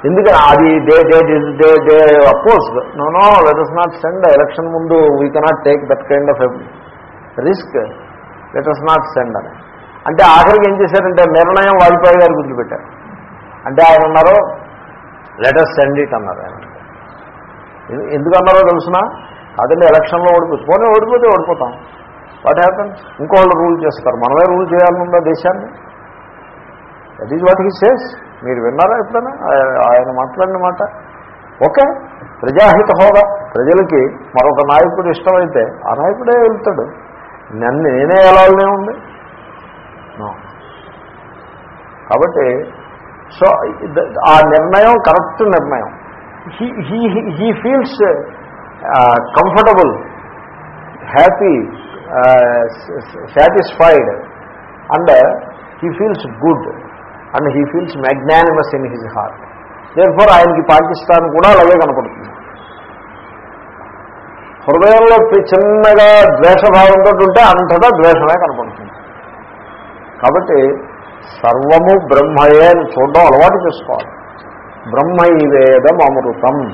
ఎందుకని అది they they they they oppose no no let us not send election ముందు we cannot take that kind of risk let us not send అని అంటే ఆఖరికి ఏం చేశారంటే నిర్ణయం వాజ్పేయి గారు గుర్తుపెట్టారు. అంటే ఆయన ఉన్నారు లెటర్స్ సెండ్ ఇట్ అన్నారు ఆయన. ఎందు- ఎందుకు అన్నారో తెలుసిన? కాదండి ఎలక్షన్లో ఓడిపోతే పోనీ ఓడిపోతే ఓడిపోతాం. వాట్ హ్యాపన్ ఇంకోళ్ళు రూల్ చేస్తారు. మనమే రూల్ చేయాలనుందా దేశాన్ని? That is what he says మీరు విన్నారా ఎప్పుడైనా? ఆయన మాట్లాడిన మాట. ఓకే ప్రజాహిత హోదా. ప్రజలకి మరొక నాయకుడు ఇష్టమైతే ఆ నాయకుడే వెళ్తాడు. నన్ను నేనే వెళ్ళాలనే ఉంది? కాబట్టి సో ఆ నిర్ణయం కరెక్ట్ నిర్ణయం. He feels comfortable happy satisfied and he feels good and he feels magnanimous in his heart therefore ఆయనకి పాకిస్తాన్ కూడా అలాగే కనపడుతుంది. హృదయంలో చిన్నగా ద్వేషభావంతో ఉంటే అంతటా ద్వేషమే కనపడుతుంది. కాబట్టి సర్వము బ్రహ్మయే అని చూడడం అలవాటు చేసుకోవాలి. బ్రహ్మ ఇవేదం అమృతం.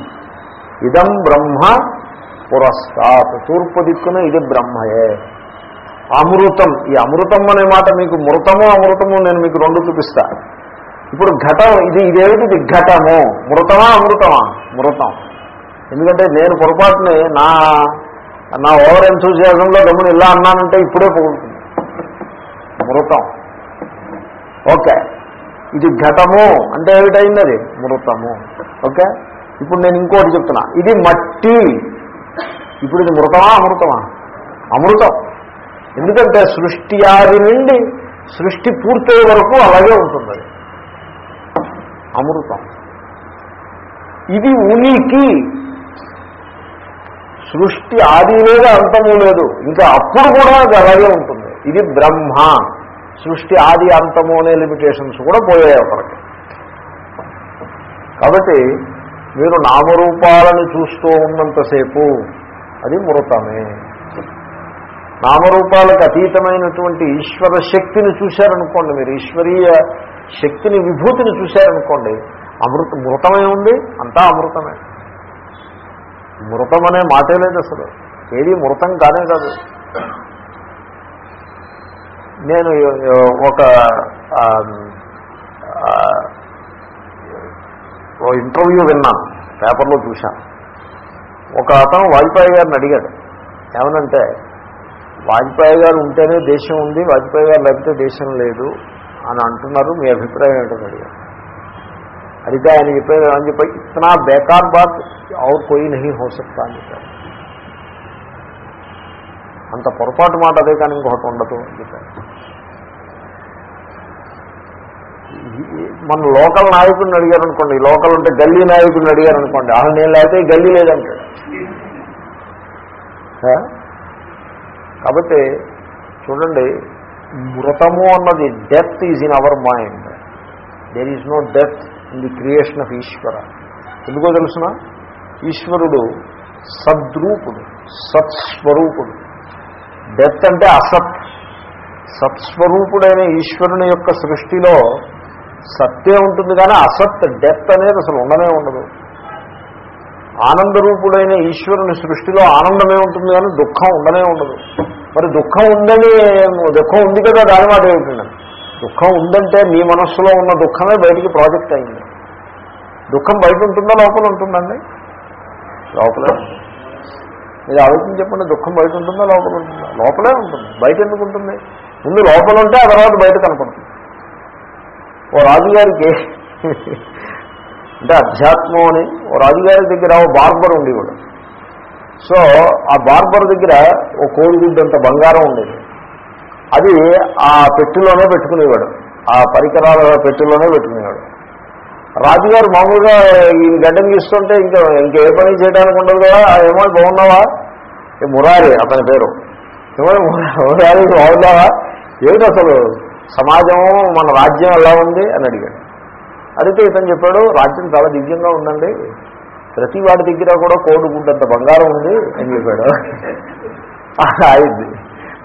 ఇదం బ్రహ్మ పురస్కాత్. తూర్పు దిక్కున ఇది బ్రహ్మయే. అమృతం. ఈ అమృతం అనే మాట మీకు మృతము అమృతము నేను మీకు రెండు చూపిస్తా. ఇప్పుడు ఘటం ఇది ఇదేమిటి ఇది ఘటము? మృతమా అమృతమా? మృతం. ఎందుకంటే నేను పొరపాటుని నా నా ఓవర్ ఎంతూజియాజంలో గమ్ముని ఇలా అన్నానంటే ఇప్పుడే పోగుతుంది మృతం. ఓకే. ఇది ఘటము అంటే ఏమిటైంది అది? మృతము. ఓకే? ఇప్పుడు నేను ఇంకోటి చెప్తున్నా. ఇది మట్టి. ఇప్పుడు ఇది మృతమా అమృతమా? అమృతం. ఎందుకంటే సృష్టి ఆది నుండి సృష్టి పూర్తయ్యే వరకు అలాగే ఉంటుంది అది. అమృతం. ఇది ఉనికి. సృష్టి ఆది లేదు అంతము లేదు. ఇంకా అప్పుడు కూడా అది అలాగే ఉంటుంది. ఇది బ్రహ్మ. సృష్టి ఆది అంతము అనే లిమిటేషన్స్ కూడా పోయాయి ఒకరికి కాబట్టి మీరు నామరూపాలను చూస్తూ ఉన్నంతసేపు అది మృతమే. నామరూపాలకు అతీతమైనటువంటి ఈశ్వర శక్తిని చూశారనుకోండి మీరు ఈశ్వరీయ శక్తిని విభూతిని చూశారనుకోండి అమృత మృతమే ఉంది అంతా అమృతమే. మృతం అనే మాటే లేదు అసలు. ఏది మృతం కానే కాదు. నేను ఒక ఇంటర్వ్యూ విన్నాను పేపర్లో చూశాను ఒక అతను వాజ్పేయి గారిని అడిగాడు. ఏమనంటే వాజ్పేయి గారు ఉంటేనే దేశం ఉంది వాజ్పేయి గారు లేకపోతే దేశం లేదు అని అంటున్నారు మీ అభిప్రాయం ఏంటని అడిగారు అడిగితే ఆయన చెప్పారు అని చెప్పి ఇతనా బేకార్ బాత్ ఔర్ కోయి నహీ హో సక్తా అని చెప్పారు అంత పొరపాటు మాట అదే కానీ ఇంకొకటి ఉండదు అని చెప్పారు మన లోకల్ నాయకుడిని అడిగారు అనుకోండి లోకల్ ఉంటే గల్లీ నాయకుడిని అడిగారు అనుకోండి ఆ నేను లేకపోతే గల్లీ లేదంటాడు కాబట్టి చూడండి మృతము అన్నది death is in our mind there is no death in the creation of Ishwara. ఎందుకో తెలుసిన? ఈశ్వరుడు సద్రూపుడు సత్స్వరూపుడు. డెత్ అంటే అసత్. సత్స్వరూపుడైన ఈశ్వరుని యొక్క సృష్టిలో సత్తే ఉంటుంది కానీ అసత్ డెత్ అనేది అసలు ఉండనే ఉండదు. ఆనందరూపుడైన ఈశ్వరుని సృష్టిలో ఆనందమే ఉంటుంది కానీ దుఃఖం ఉండనే ఉండదు. మరి దుఃఖం ఉందని దుఃఖం ఉంది కదా దాని మాట ఏమిటండి దుఃఖం ఉందంటే మీ మనస్సులో ఉన్న దుఃఖమే బయటికి ప్రాజెక్ట్ అయింది. దుఃఖం బయట ఉంటుందా? లోపల ఉంటుందండి. లోపలే. మీరు ఆలోచన చెప్పండి దుఃఖం బయట ఉంటుందా? లోపల ఉంటుందా? లోపలే ఉంటుంది. బయట ఎందుకు ఉంటుంది? ముందు లోపల ఉంటే ఆ తర్వాత బయట కనపడుతుంది. ఓ రాజుగారికి అంటే అధ్యాత్మం అని ఓ రాజుగారి దగ్గర ఓ బార్బర్ ఉండేవాడు. సో ఆ బార్బర్ దగ్గర ఓ కోడిగుడ్డంత బంగారం ఉండేది. అది ఆ పెట్టెలోనే పెట్టుకునేవాడు. ఆ పరికరాల పెట్టెలోనే పెట్టుకునేవాడు. రాజుగారు మామూలుగా ఈ గడ్డం గీస్తుంటే ఇంకా ఇంకా ఏ పని చేయడానికి ఉండదు కదా. ఆ ఏమో బాగున్నావా? మురారి అతని పేరు. ఏమో మురారి బాగున్నావా? ఏమిటి అసలు? సమాజము మన రాజ్యం ఎలా ఉంది? అని అడిగాడు. అడిగితే ఇతను చెప్పాడు రాజ్యం చాలా దివ్యంగా ఉందండి. ప్రతి వాడి దగ్గర కూడా కోడి గుడ్డంత బంగారం ఉంది అని చెప్పాడు. అయింది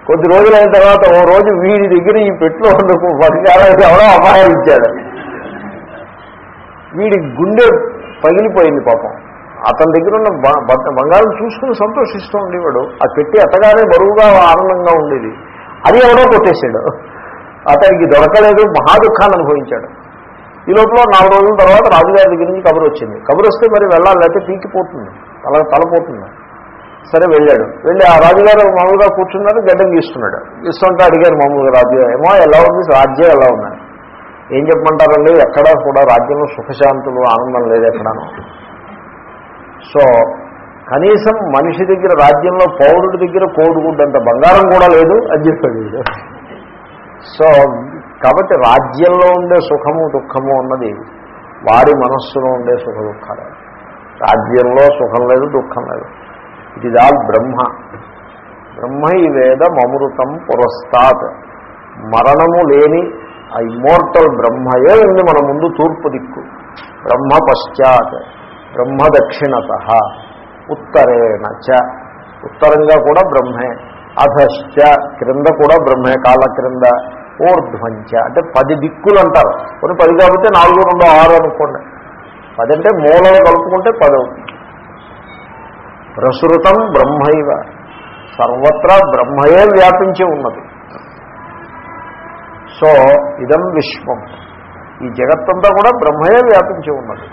కొద్ది రోజులైన తర్వాత ఓ రోజు వీడి దగ్గర ఈ పెట్టులో ఉండకు బంగారం ఎవరో అపాయం ఇచ్చాడు. వీడి గుండె పగిలిపోయింది పాపం. అతని దగ్గర ఉన్న బంగారం చూసుకుని సంతోషిస్తూ ఉండేవాడు. ఆ పెట్టి అతగానే బరువుగా ఆనందంగా ఉండేది. అది ఎవడో కొట్టేశాడు. అతనికి దొరకలేదు మహా దుఃఖాన్ని అనుభవించాడు. ఈ లోపల నాలుగు రోజుల తర్వాత రాజుగారి దగ్గర నుంచి కబురు వచ్చింది. కబురు వస్తే మరి వెళ్ళాలి లేకపోతే పీకిపోతుంది తల తలపోతుంది సరే వెళ్ళాడు. వెళ్ళి ఆ రాజుగారు మామూలుగా కూర్చున్నాడు గడ్డం గీస్తున్నాడు. గీస్తుంటే అడిగారు మామూలుగా రాజుగారు ఏమో ఎలా ఉంది? రాజ్యం ఎలా ఉన్నాయి ఏం చెప్పమంటారండి? ఎక్కడా కూడా రాజ్యంలో సుఖశాంతులు ఆనందం లేదు ఎక్కడాను సో కనీసం మనిషి దగ్గర రాజ్యంలో పౌరుడి దగ్గర కోడిగుడ్డంత బంగారం కూడా లేదు అని చెప్పాడు. వీడు సో కాబట్టి రాజ్యంలో ఉండే సుఖము దుఃఖము అన్నది వారి మనస్సులో ఉండే సుఖ దుఃఖాలు. రాజ్యంలో సుఖం లేదు దుఃఖం లేదు. ఇది ఆల్ బ్రహ్మ. బ్రహ్మ ఈ వేద మమృతం పురస్తాత్. మరణము లేని ఆ ఇమ్మోర్టల్ బ్రహ్మయే ఉంది మన ముందు తూర్పు దిక్కు? బ్రహ్మ పశ్చాత్ బ్రహ్మ దక్షిణత ఉత్తరేణ చ. ఉత్తరంగా కూడా బ్రహ్మే అధశ్చ క్రింద కూడా బ్రహ్మే కాళ్ళ క్రింద ఊర్ధ్వంచ. అంటే పది దిక్కులు అంటారు. కొన్ని పది కాబట్టి నాలుగు రెండు ఆరు అనుకోండి. పది అంటే మూలలు కలుపుకుంటే పది అవుతుంది. ప్రసృతం బ్రహ్మైవ. సర్వత్రా బ్రహ్మయే వ్యాపించి ఉన్నది. సో ఇదం విశ్వం. ఈ జగత్తంతా కూడా బ్రహ్మయే వ్యాపించి ఉన్నది.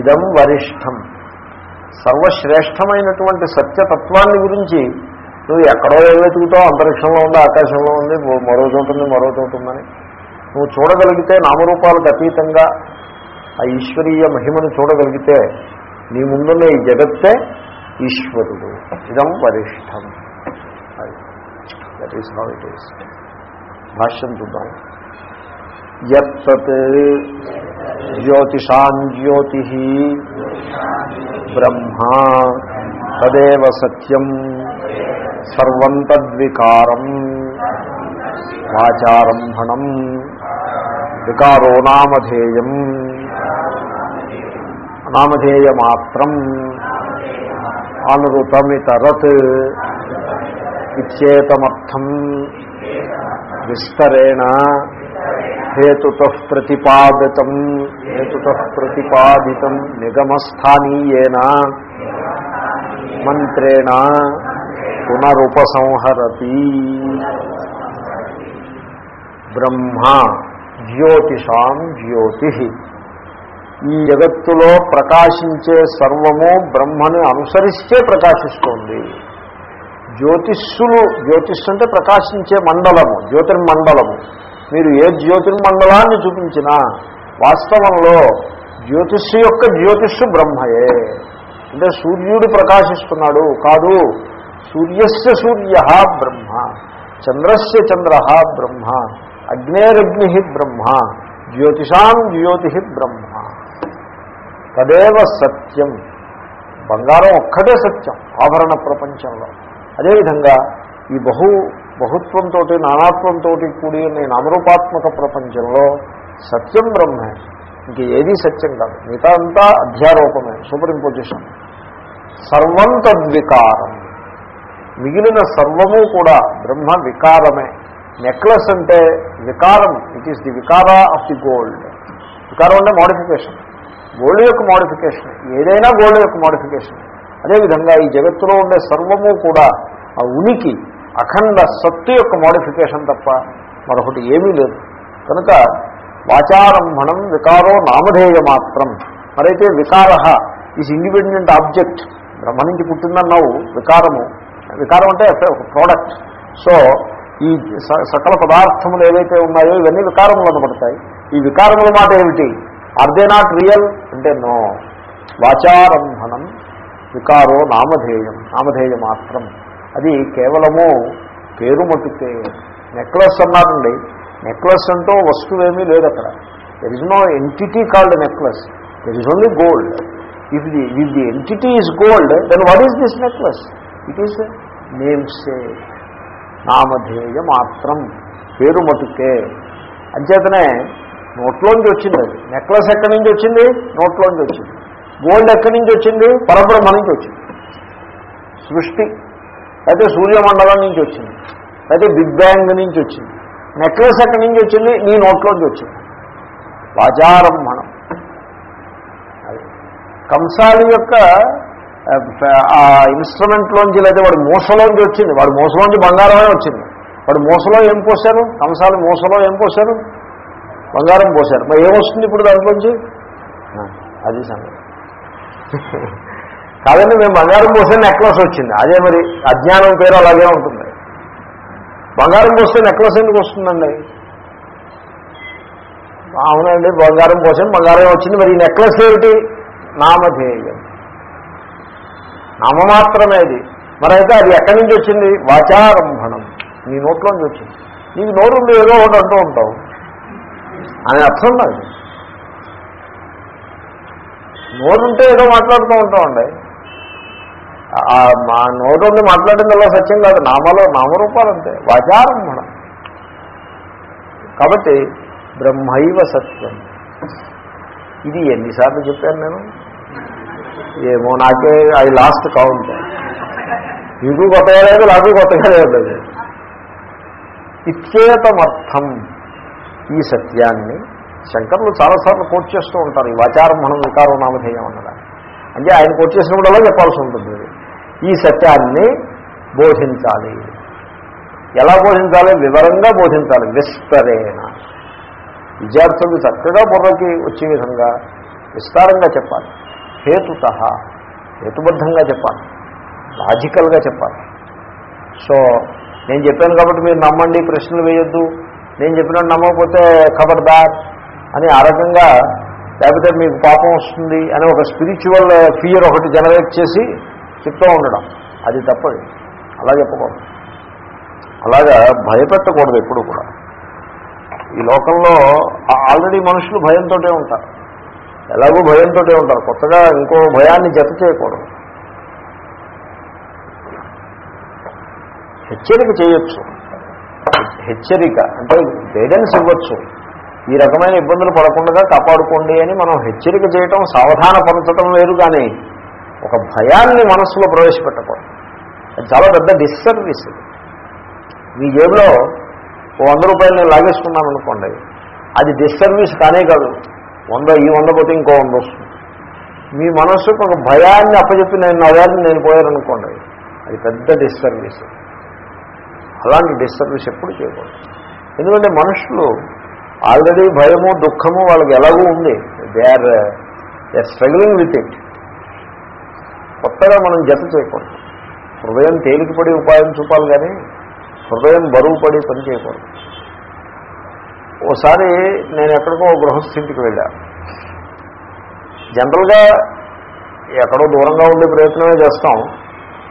ఇదం వరిష్టం. సర్వశ్రేష్టమైనటువంటి సత్యతత్వాన్ని గురించి నువ్వు ఎక్కడో ఏం వెతుకుతావు అంతరిక్షంలో ఉంది ఆకాశంలో ఉంది మరో చోట ఉంది మరో చోట ఉందని. నువ్వు చూడగలిగితే నామరూపాలకు అతీతంగా ఆ ఈశ్వరీయ మహిమను చూడగలిగితే నీ ముందున్న ఈ జగత్తే ఈశ్వరుడు. ఇదం వరిష్టం. That is how it is భాష్యం చూద్దాం. యత్ జ్యోతిషాం జ్యోతి బ్రహ్మ తదేవ సత్యం సర్వం తద్వికారం వాచారంభణం వికారో నామధేయం నామధేయమాత్రం అనురుతమితరత్ ఇచ్చేతమర్థం విస్తరేణ. హేతుత ప్రతిపాదితం. హేతుత ప్రతిపాదితం. నిగమస్థానీయేన. మంత్రేణ. పునరుపసంహరతి. బ్రహ్మ జ్యోతిషాం జ్యోతి. ఈ జగత్తులో ప్రకాశించే సర్వము బ్రహ్మని అనుసరిస్తే ప్రకాశిస్తోంది. జ్యోతిష్సులు జ్యోతిష్ అంటే ప్రకాశించే మండలము జ్యోతిర్మండలము. మీరు ఏ జ్యోతిర్మండలాన్ని చూపించినా వాస్తవంలో జ్యోతిష్యు యొక్క జ్యోతిష్సు బ్రహ్మయే. అంటే సూర్యుడు ప్రకాశిస్తున్నాడు కాదు సూర్యస్య సూర్య బ్రహ్మ చంద్రస్య చంద్ర బ్రహ్మ అగ్నేరగ్ని బ్రహ్మ జ్యోతిషాం జ్యోతి బ్రహ్మ. తదేవ సత్యం. బంగారం ఒక్కటే సత్యం ఆభరణ ప్రపంచంలో. అదేవిధంగా ఈ బహు బహుత్వంతో నానాత్వంతో కూడి ఉన్న నామరూపాత్మక ప్రపంచంలో సత్యం బ్రహ్మే. ఇంక ఏదీ సత్యం కాదు. మిగతా అంతా అధ్యారోపమే సూపర్ ఇంపోజిషన్ సర్వం తద్వికారం మిగిలిన సర్వము కూడా బ్రహ్మ వికారమే. నెక్లెస్ అంటే వికారం. ఇట్ ఈస్ ది వికార ఆఫ్ ది గోల్డ్ వికారం అంటే మోడిఫికేషన్ గోల్డ్ యొక్క మోడిఫికేషన్ ఏదైనా గోల్డ్ యొక్క మోడిఫికేషన్ అదేవిధంగా ఈ జగత్తులో ఉండే సర్వము కూడా ఆ ఉనికి అఖండ సత్తు యొక్క మోడిఫికేషన్ తప్ప మరొకటి ఏమీ లేదు. కనుక వాచారంభణం వికారో నామధేయ మాత్రం మరైతే వికార ఈజ్ ఇండిపెండెంట్ ఆబ్జెక్ట్ బ్రహ్మ నుంచి పుట్టిందన్నావు వికారము. వికారం అంటే ఒక ప్రోడక్ట్ సో ఈ స- సకల పదార్థములు ఏవైతే ఉన్నాయో ఇవన్నీ వికారములు అనబడతాయి ఈ వికారముల మాట ఏమిటి? ఆర్ దే నాట్ రియల్ అంటే నో వాచారంభణం వికారో నామధేయం నామధేయ మాత్రం అది కేవలము పేరు మటుకే నెక్లెస్ అన్నారండి. నెక్లెస్ అంటూ వస్తువేమీ లేదు అక్కడ. There is no entity called necklace there is only gold if the if the entity is gold then what is this necklace it is namesake నామధేయ మాత్రం పేరు మటుకే అంచేతనే నోట్లోంచి వచ్చింది అది. నెక్లెస్ ఎక్కడి నుంచి వచ్చింది? నోట్లోంచి వచ్చింది. గోల్డ్ ఎక్కడి నుంచి వచ్చింది? పరబ్రహ్మ నుంచి వచ్చింది. సృష్టి. అయితే సూర్యమండలం నుంచి వచ్చింది. అయితే బిగ్ బ్యాంగ్ నుంచి వచ్చింది. నెక్లెస్ ఎక్కడి నుంచి వచ్చింది? నీ నోట్లోంచి వచ్చింది. వాచారంభణం. అది. కంసాలి యొక్క ఆ, ఇన్స్ట్రుమెంట్లోంచి లేదా వాడి మూసలోంచి వచ్చింది. వాడి మూసలోంచి బంగారమే వచ్చింది. వాడు మూసలో ఏం పోశారు? కంసాలి మూసలో ఏం పోశారు? బంగారం పోశారు. మరి ఏమొస్తుంది ఇప్పుడు దాంట్లోంచి? అది సంగతి. కాదండి మేము బంగారం పోస్తే నెక్లెస్ వచ్చింది. అదే మరి అజ్ఞానం పేరు అలాగే ఉంటుంది. బంగారం పోస్తే నెక్లెస్ ఎందుకు వస్తుందండి? అవునండి బంగారం పోసే బంగారం వచ్చింది. మరి ఈ నెక్లెస్ ఏమిటి? నామధేయం. నామమాత్రమే అది. మరైతే అది ఎక్కడి నుంచి వచ్చింది? వాచారంభణం. నీ నోట్లోంచి వచ్చింది. నీకు నోరు ఏదో ఒకటి అంటూ ఉంటావు. అని అర్థం నాకు నోరుంటే ఏదో మాట్లాడుతూ ఉంటామండి. మా నోటి ఉండి మాట్లాడిందల్లా సత్యం కాదు. నామలో నామరూపాలు అంతే. మనం. కాబట్టి బ్రహ్మైవ సత్యం. ఇది ఎన్నిసార్లు చెప్పాను నేను? ఏమో నాకే అది లాస్ట్ కౌంట్. మీకు కొత్తగా లేదు నాకు కొత్తగా లేదు ఇచ్చేతమర్థం ఈ సత్యాన్ని శంకర్లు చాలాసార్లు కోట్ చేస్తూ ఉంటారు. ఈ వాచారంభణం వికారం నామధేయం అన్నదా. అంటే ఆయన కోట్ చేసినప్పుడల్లా చెప్పాల్సి ఉంటుంది. ఈ సత్యాన్ని బోధించాలి. ఎలా బోధించాలి? వివరంగా బోధించాలి. విస్తరేణ. విద్యార్థులు చక్కగా బుర్రకి వచ్చే విధంగా విస్తారంగా చెప్పాలి. హేతుత హేతుబద్ధంగా చెప్పాలి. లాజికల్గా చెప్పాలి. సో నేను చెప్పాను కాబట్టి మీరు నమ్మండి ప్రశ్నలు వేయొద్దు. నేను చెప్పినట్టు నమ్మకపోతే ఖబర్దార్ అని ఆ రకంగా లేకపోతే మీకు పాపం వస్తుంది అని ఒక స్పిరిచువల్ ఫియర్ ఒకటి జనరేట్ చేసి చెప్తూ ఉండడం. అది తప్పది. అలా చెప్పకూడదు. అలాగా భయపెట్టకూడదు ఎప్పుడు కూడా. ఈ లోకంలో ఆల్రెడీ మనుషులు భయంతో ఉంటారు. ఎలాగో భయంతో ఉంటారు. కొత్తగా ఇంకో భయాన్ని జత చేయకూడదు. హెచ్చరిక చేయొచ్చు. హెచ్చరిక అంటే గైడెన్స్ ఇవ్వచ్చు. ఈ రకమైన ఇబ్బందులు పడకుండా కాపాడుకోండి అని మనం హెచ్చరిక చేయటం సావధాన సావధానపరచడం వేరు కానీ ఒక భయాన్ని మనస్సులో ప్రవేశపెట్టకూడదు. అది చాలా పెద్ద డిస్సర్వీస్ ఇది మీ జేబులో ఓ వంద రూపాయలు నేను లాగేసుకున్నాను అనుకోండి అది డిస్సర్వీస్ కానే కాదు. వంద ఈ వంద పోతే ఇంకో వంద వస్తుంది. మీ మనస్సుకు ఒక భయాన్ని అప్పచెప్పి నేను నా నేను పోయారనుకోండి అది పెద్ద డిస్సర్వీస్ అలాంటి డిస్సర్వీస్ ఎప్పుడు చేయకూడదు. ఎందుకంటే మనుషులు ఆల్రెడీ భయము దుఃఖము వాళ్ళకి ఎలాగూ ఉంది. They are they are struggling with it కొత్తగా మనం జత చేయకూడదు. హృదయం తేలికపడి ఉపాయం చూపాలి కానీ హృదయం బరువు పడి పని చేయకూడదు. ఓసారి నేను ఎక్కడికో గృహస్థితికి వెళ్ళాను జనరల్గా ఎక్కడో దూరంగా ఉండే ప్రయత్నమే చేస్తాం.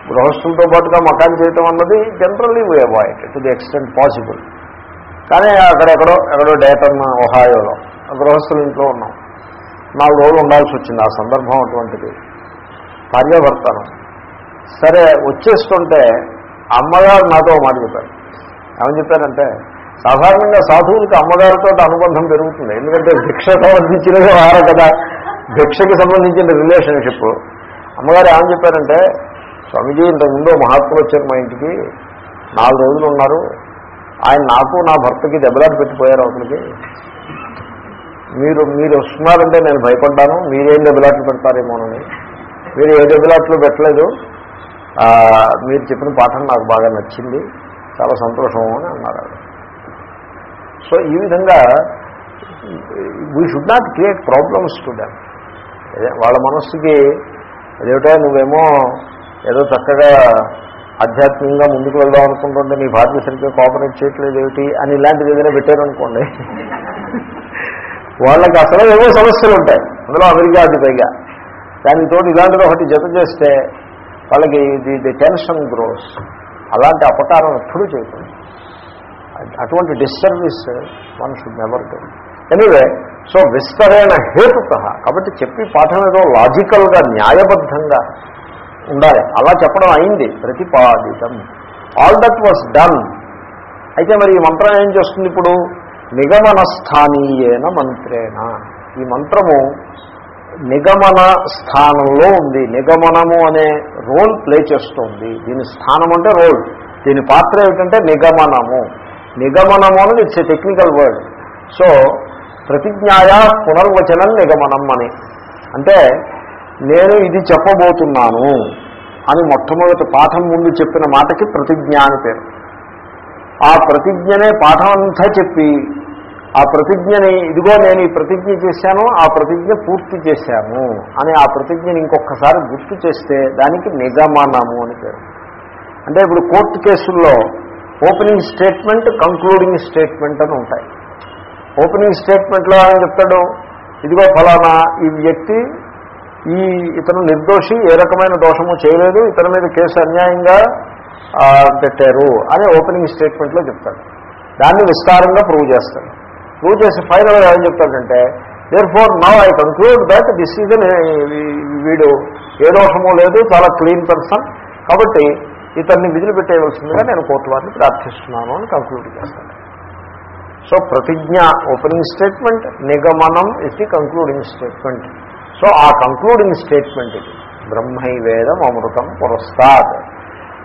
గృహస్థులతో పాటుగా మకాన్ చేయటం అన్నది generally we avoid to the extent possible. కానీ అక్కడెక్కడో ఎక్కడో డేటన్ ఒహాయోలో గృహస్థుల ఇంట్లో ఉన్నాం. నాలుగు రోజులు ఉండాల్సి వచ్చింది ఆ సందర్భం అటువంటిది. భార్యాభర్తను సరే వచ్చేస్తుంటే అమ్మగారు నాతో మాట చెప్పారు. ఏమని చెప్పారంటే సాధారణంగా సాధువులకి అమ్మగారితో అనుబంధం పెరుగుతుంది. ఎందుకంటే భిక్ష సంబంధించినది వారు కదా. భిక్షకి సంబంధించిన రిలేషన్షిప్ అమ్మగారు ఏమని చెప్పారంటే స్వామీజీ ఇంతకుముందు మహాత్ములు వచ్చారు మా ఇంటికి. నాలుగు రోజులు ఉన్నారు. ఆయన నాకు నా భర్తకి దెబ్బలాట పెట్టిపోయారు అవతలకి. మీరు మీరు వస్తున్నారంటే నేను భయపడ్డాను. మీరేం దెబ్బలాట్లు పెడతారేమోనని. మీరు ఏ దెబ్బలాట్లు పెట్టలేదు. మీరు చెప్పిన పాఠం నాకు బాగా నచ్చింది. చాలా సంతోషం అని అన్నారు సో ఈ విధంగా we should not create problems to them వాళ్ళ మనస్సుకి అదేమిటో నువ్వేమో ఏదో చక్కగా ఆధ్యాత్మికంగా ముందుకు వెళ్దాం అనుకుంటుంటే నీ భార్య సరిగ్గా కోఆపరేట్ చేయట్లేదు ఏమిటి అని ఇలాంటిది ఏదైనా పెట్టారనుకోండి. వాళ్ళకి అసలు ఏవో సమస్యలు ఉంటాయి. అందులో అమెరికా అది పైగా. దానితో ఇలాంటిది ఒకటి జత చేస్తే వాళ్ళకి ది ది టెన్షన్ గ్రోస్ అలాంటి అపకారం ఎప్పుడూ చేయకూడదు. అటువంటి disservice one should never do anyway so విస్తరేణ హేతుత. కాబట్టి చెప్పి పాఠం ఏదో లాజికల్గా న్యాయబద్ధంగా ఉండాలి. అలా చెప్పడం అయింది. ప్రతిపాదితం. ఆల్ దట్ వాస్ డన్ అయితే మరి ఈ మంత్రం ఏం చేస్తుంది ఇప్పుడు? నిగమన స్థానీయేన మంత్రేణ. ఈ మంత్రము నిగమన స్థానంలో ఉంది. నిగమనము అనే రోల్ ప్లే చేస్తుంది. దీని స్థానం అంటే రోల్. దీని పాత్ర ఏమిటంటే నిగమనము. నిగమనము అనేది it's a technical word. So ప్రతిజ్ఞాయ పునర్వచనం నిగమనం అని. అంటే నేను ఇది చెప్పబోతున్నాను అని మొట్టమొదటి పాఠం ముందు చెప్పిన మాటకి ప్రతిజ్ఞ అని పేరు. ఆ ప్రతిజ్ఞనే పాఠం అంతా చెప్పి ఆ ప్రతిజ్ఞని ఇదిగో నేను ఈ ప్రతిజ్ఞ చేశాను ఆ ప్రతిజ్ఞ పూర్తి చేశాను అని ఆ ప్రతిజ్ఞని ఇంకొకసారి గుర్తు చేస్తే దానికి నిగమనము అని పేరు. అంటే ఇప్పుడు కోర్టు కేసుల్లో ఓపెనింగ్ స్టేట్మెంట్ కంక్లూడింగ్ స్టేట్మెంట్ అని ఉంటాయి. ఓపెనింగ్ స్టేట్మెంట్లో ఆయన చెప్తాడు? ఇదిగో ఫలానా ఈ వ్యక్తి ఈ ఇతను నిర్దోషి ఏ రకమైన దోషము చేయలేదు ఇతని మీద కేసు అన్యాయంగా పెట్టారు అని ఓపెనింగ్ స్టేట్మెంట్లో చెప్తాడు. దాన్ని విస్తారంగా ప్రూవ్ చేస్తాడు. ప్రూవ్ చేసి ఫైనల్గా ఏమని చెప్తాడంటే therefore now I conclude that this is వీడు ఏ దోషము లేదు చాలా క్లీన్ పర్సన్. కాబట్టి ఇతన్ని విధులు పెట్టేయవలసిందిగా నేను కోర్టు వారిని ప్రార్థిస్తున్నాను అని కంక్లూడ్ చేస్తాను. సో ప్రతిజ్ఞ opening statement నిగమనం is the concluding statement so ఆ కంక్లూడింగ్ స్టేట్మెంట్ ఇది. బ్రహ్మైవేదం అమృతం పురస్తాద్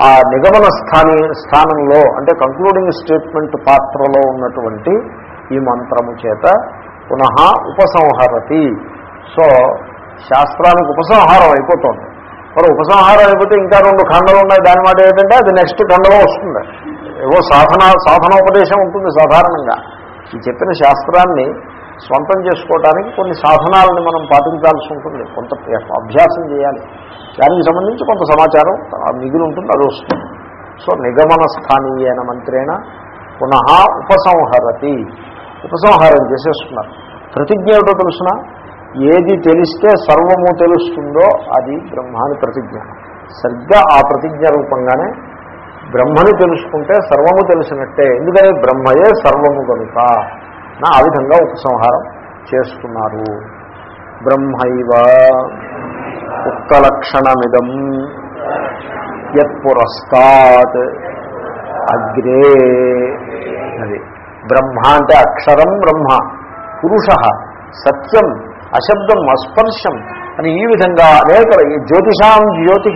ఆ నిగమన స్థాని స్థానంలో అంటే కంక్లూడింగ్ స్టేట్మెంట్ పాత్రలో ఉన్నటువంటి ఈ మంత్రము చేత పునః ఉపసంహరతి. సో శాస్త్రానికి ఉపసంహారం అయిపోతుంది. మరి ఉపసంహారం అయిపోతే ఇంకా రెండు ఖండలు ఉన్నాయి. దాని మాట ఏంటంటే అది నెక్స్ట్ ఖండలో వస్తుంది. ఏవో సాధన సాధనోపదేశం ఉంటుంది సాధారణంగా. ఈ చెప్పిన శాస్త్రాన్ని స్వంతం చేసుకోవడానికి కొన్ని సాధనాలను మనం పాటించాల్సి ఉంటుంది. కొంత అభ్యాసం చేయాలి. దానికి సంబంధించి కొంత సమాచారం మిగిలి ఉంటుంది అది వస్తుంది. సో నిగమన స్థానీయన మంత్రేణ పునః ఉపసంహరతి. ఉపసంహారం చేసేస్తున్నారు. ప్రతిజ్ఞ ఏమిటో తెలుసిన? ఏది తెలిస్తే సర్వము తెలుస్తుందో అది బ్రహ్మాని ప్రతిజ్ఞ. సరిగ్గా ఆ ప్రతిజ్ఞ రూపంగానే బ్రహ్మని తెలుసుకుంటే సర్వము తెలిసినట్టే. ఎందుకని? బ్రహ్మయే సర్వము కనుక. నా ఆ విధంగా ఉపసంహారం చేస్తున్నారు. బ్రహ్మైవ ఉక్తలక్షణమిదం యత్పురస్తాత్. అగ్రే. అది. బ్రహ్మ అంటే అక్షరం బ్రహ్మ. పురుష సత్యం అశబ్దం అస్పర్శం అని ఈ విధంగా అనేక ఈ జ్యోతిషాం జ్యోతి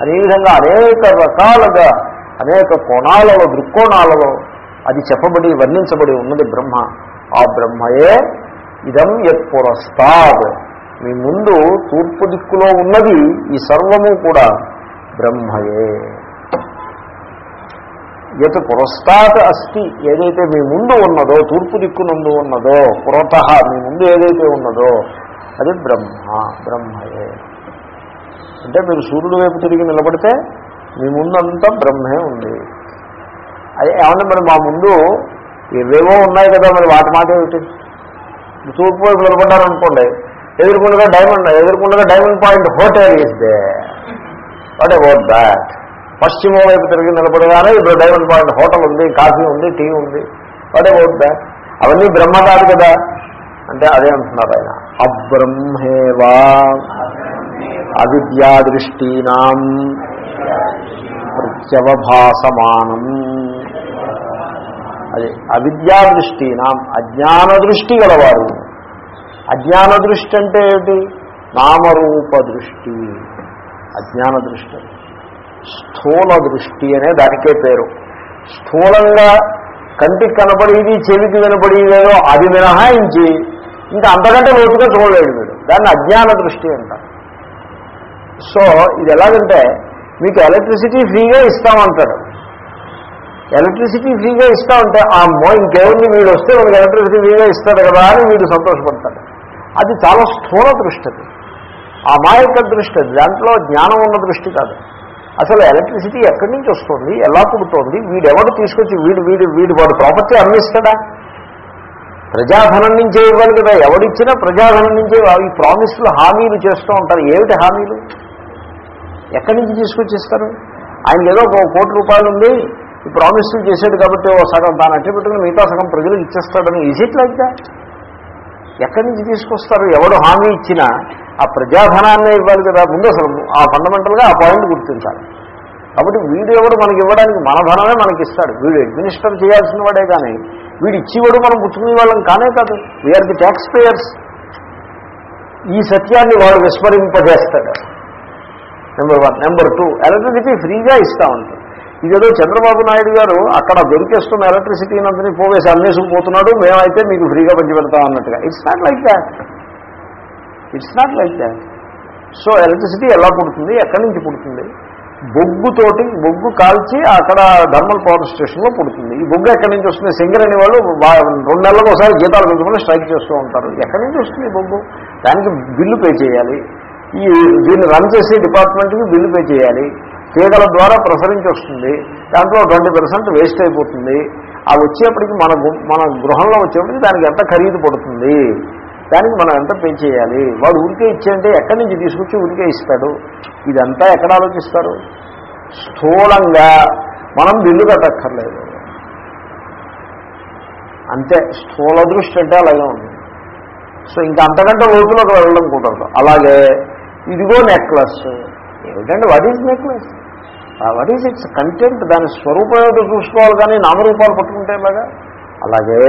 అని ఈ విధంగా అనేక రకాలుగా అనేక కోణాలలో దృక్కోణాలలో అది చెప్పబడి వర్ణించబడి ఉన్నది బ్రహ్మ. ఆ బ్రహ్మయే ఇదం యత్పురస్తాద్ మీ ముందు తూర్పు దిక్కులో ఉన్నది ఈ సర్వము కూడా బ్రహ్మయే. యత్ పురస్తాత్ అస్తి. ఏదైతే మీ ముందు ఉన్నదో తూర్పు దిక్కునందు ఉన్నదో పురత మీ ముందు ఏదైతే ఉన్నదో అది బ్రహ్మ బ్రహ్మయే. అంటే మీరు సూర్యుడు వైపు తిరిగి నిలబడితే మీ ముందంతా బ్రహ్మే ఉంది. అదే ఏమన్నా మరి మా ముందు ఏవేవో ఉన్నాయి కదా మరి వాటి మాట ఏమిటి? తూర్పు వైపు నిలబడ్డారనుకోండి ఎదుర్కొండగా diamond ఎదుర్కొండగా diamond point hotel is there what about that పశ్చిమ వైపు తిరిగి నిలబడగానే ఇప్పుడు డైమండ్ పాయింట్ హోటల్ ఉంది కాఫీ ఉంది టీ ఉంది. వాట్ అబౌట్ అవన్నీ బ్రహ్మ కాదు. కదా అంటే అదే అంటున్నారు ఆయన. అబ్రహ్మేవా అవిద్యాదృష్టీనాం ప్రత్యవభాసమానం. అది అవిద్యాదృష్టీనాం అజ్ఞాన దృష్టి గలవారు అజ్ఞాన దృష్టి అంటే ఏమిటి? నామరూప దృష్టి అజ్ఞాన దృష్టి స్థూల దృష్టి అనే దానికే పేరు. స్థూలంగా కంటికి కనపడేది చెవికి వినపడేదేదో అది మినహాయించి ఇంకా అంతకంటే లోతుగా చూడలేడు వీడు. దాన్ని అజ్ఞాన దృష్టి అంటారు సో ఇది ఎలాగంటే మీకు ఎలక్ట్రిసిటీ ఫ్రీగా ఇస్తామంటాడు. ఎలక్ట్రిసిటీ ఫ్రీగా ఇస్తామంటే ఆ మో ఇంకేముంది వీడు వస్తే మనకి ఎలక్ట్రిసిటీ ఫ్రీగా ఇస్తాడు కదా అని వీడు సంతోషపడతాడు. అది చాలా స్థూల దృష్టి అది. ఆ మాయక దృష్టి దాంట్లో జ్ఞానం ఉన్న దృష్టి కాదు. అసలు ఎలక్ట్రిసిటీ ఎక్కడి నుంచి వస్తుంది? ఎలా పుడుతోంది? వీడెవడు తీసుకొచ్చి వీడు వీడు వీడు వాడు ప్రాపర్టీ అమ్మిస్తాడా? ప్రజాధనం నుంచే ఇవ్వాలి కదా. ఎవడిచ్చినా ప్రజాధనం నుంచే ఈ ప్రామిస్లు హామీలు చేస్తూ ఉంటారు. ఏమిటి హామీలు? ఎక్కడి నుంచి తీసుకొచ్చి ఇస్తారు ఏదో ఒక కోటి రూపాయలు ఉంది. ఈ ప్రామిస్లు చేశాడు కాబట్టి ఓ సగం తాను అట్టి పెట్టుకుని మిగతా సగం ప్రజలకు ఇచ్చేస్తాడని. ఈజ్ ఇట్ లైక్ ఎక్కడి నుంచి తీసుకొస్తారు? ఎవడు హామీ ఇచ్చినా ఆ ప్రజాధనాన్నే ఇవ్వాలి కదా ముందు అసలు ఆ ఫండమెంటల్గా ఆ పాయింట్ గుర్తించాలి. కాబట్టి వీడు ఎవడు మనకి ఇవ్వడానికి మన ధనమే మనకి ఇస్తాడు. వీడు అడ్మినిస్టర్ చేయాల్సిన వాడే కానీ వీడు ఇచ్చేవాడు మనం పుచ్చుకునే వాళ్ళం కానే కాదు. వీఆర్ ది ట్యాక్స్ పేయర్స్ ఈ సత్యాన్ని వాడు విస్మరింపజేస్తాడు. Number one number two electricity ఫ్రీగా ఇస్తా ఉంటాడు. ఇదేదో చంద్రబాబు నాయుడు గారు అక్కడ దొరికేస్తున్న ఎలక్ట్రిసిటీని అంతని పోవేసి అమ్మేసుకుపోతున్నాడు మేమైతే మీకు ఫ్రీగా పంచి పెడతాం అన్నట్టుగా. It's not like that it's not like that so electricity ఎలా పుడుతుంది? ఎక్కడి నుంచి పుడుతుంది? బొగ్గుతోటి బొగ్గు కాల్చి అక్కడ థర్మల్ పవర్ స్టేషన్లో పుడుతుంది. ఈ బొగ్గు ఎక్కడి నుంచి వస్తుంది? సింగర్ అనే వాళ్ళు రెండు నెలలకు ఒకసారి జీతాలు పెంచుకొని స్ట్రైక్ చేస్తూ ఉంటారు. ఎక్కడి నుంచి వస్తుంది ఈ బొగ్గు? దానికి బిల్లు పే చేయాలి. ఈ దీన్ని రన్ చేసే డిపార్ట్మెంట్కి బిల్లు పే చేయాలి. తీగల ద్వారా ప్రసరించి వస్తుంది. దాంట్లో ట్వంటీ పర్సెంట్ వేస్ట్ అయిపోతుంది. ఆ వచ్చేప్పటికి మన మన గృహంలో వచ్చేప్పటికి దానికి ఎంత ఖరీదు పడుతుంది? దానికి మనం ఎంత పే చేయాలి? వాడు ఊరికే ఇచ్చేయంటే ఎక్కడి నుంచి తీసుకొచ్చి ఊరికే ఇస్తాడు? ఇదంతా ఎక్కడ ఆలోచిస్తారు? స్థూలంగా మనం బిల్లు కట్టక్కర్లేదు. అంతే స్థూల దృష్టి అంటే అలాగే ఉంది. సో ఇంకా అంతకంటే లోతులోకి వెళ్ళడం కుదరదు. అలాగే ఇదిగో నెక్లెస్ ఏమిటంటే what is necklace what is its content దాని స్వరూపం ఏదో చూసుకోవాలి కానీ నామరూపాలు పట్టుకుంటే ఇలాగా అలాగే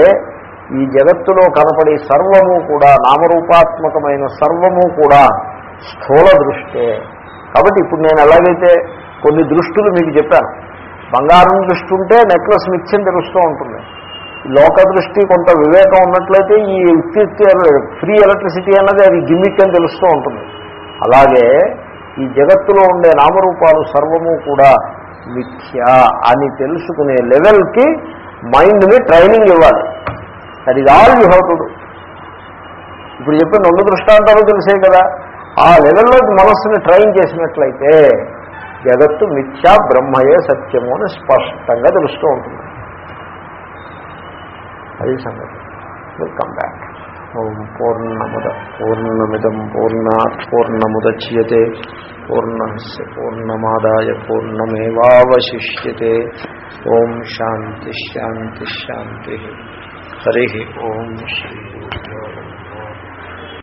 ఈ జగత్తులో కనపడే సర్వము కూడా నామరూపాత్మకమైన సర్వము కూడా స్థూల దృష్టే. కాబట్టి ఇప్పుడు నేను ఎలాగైతే కొన్ని దృష్టులు మీకు చెప్పాను బంగారం దృష్టి ఉంటే నెక్లెస్ మిథ్యం తెలుస్తూ ఉంటుంది. లోక దృష్టి కొంత వివేకం ఉన్నట్లయితే ఈ ఉత్తి ఫ్రీ ఎలక్ట్రిసిటీ అన్నది అది గిమ్మిక్ అని తెలుస్తూ ఉంటుంది. అలాగే ఈ జగత్తులో ఉండే నామరూపాలు సర్వము కూడా మిథ్య అని తెలుసుకునే లెవెల్కి మైండ్ని ట్రైనింగ్ ఇవ్వాలి. That is all you have to do ఇప్పుడు చెప్పిన రెండు దృష్టాంతాలు తెలిసే కదా. ఆ లెవెల్లో మనస్సుని ట్రైన్ చేసినట్లయితే జగత్తు మిథ్యా బ్రహ్మయే సత్యము అని స్పష్టంగా తెలుస్తూ ఉంటుంది. అది సంగతి. వెల్కమ్ బ్యాక్ ఓం పూర్ణముద పూర్ణమిదం పూర్ణాత్ పూర్ణముద్యతే పూర్ణస్ పూర్ణమాదాయ పూర్ణమేవాశిష్యతే ఓం శాంతి. శాంతి శాంతి హరి ఓం శ్రీ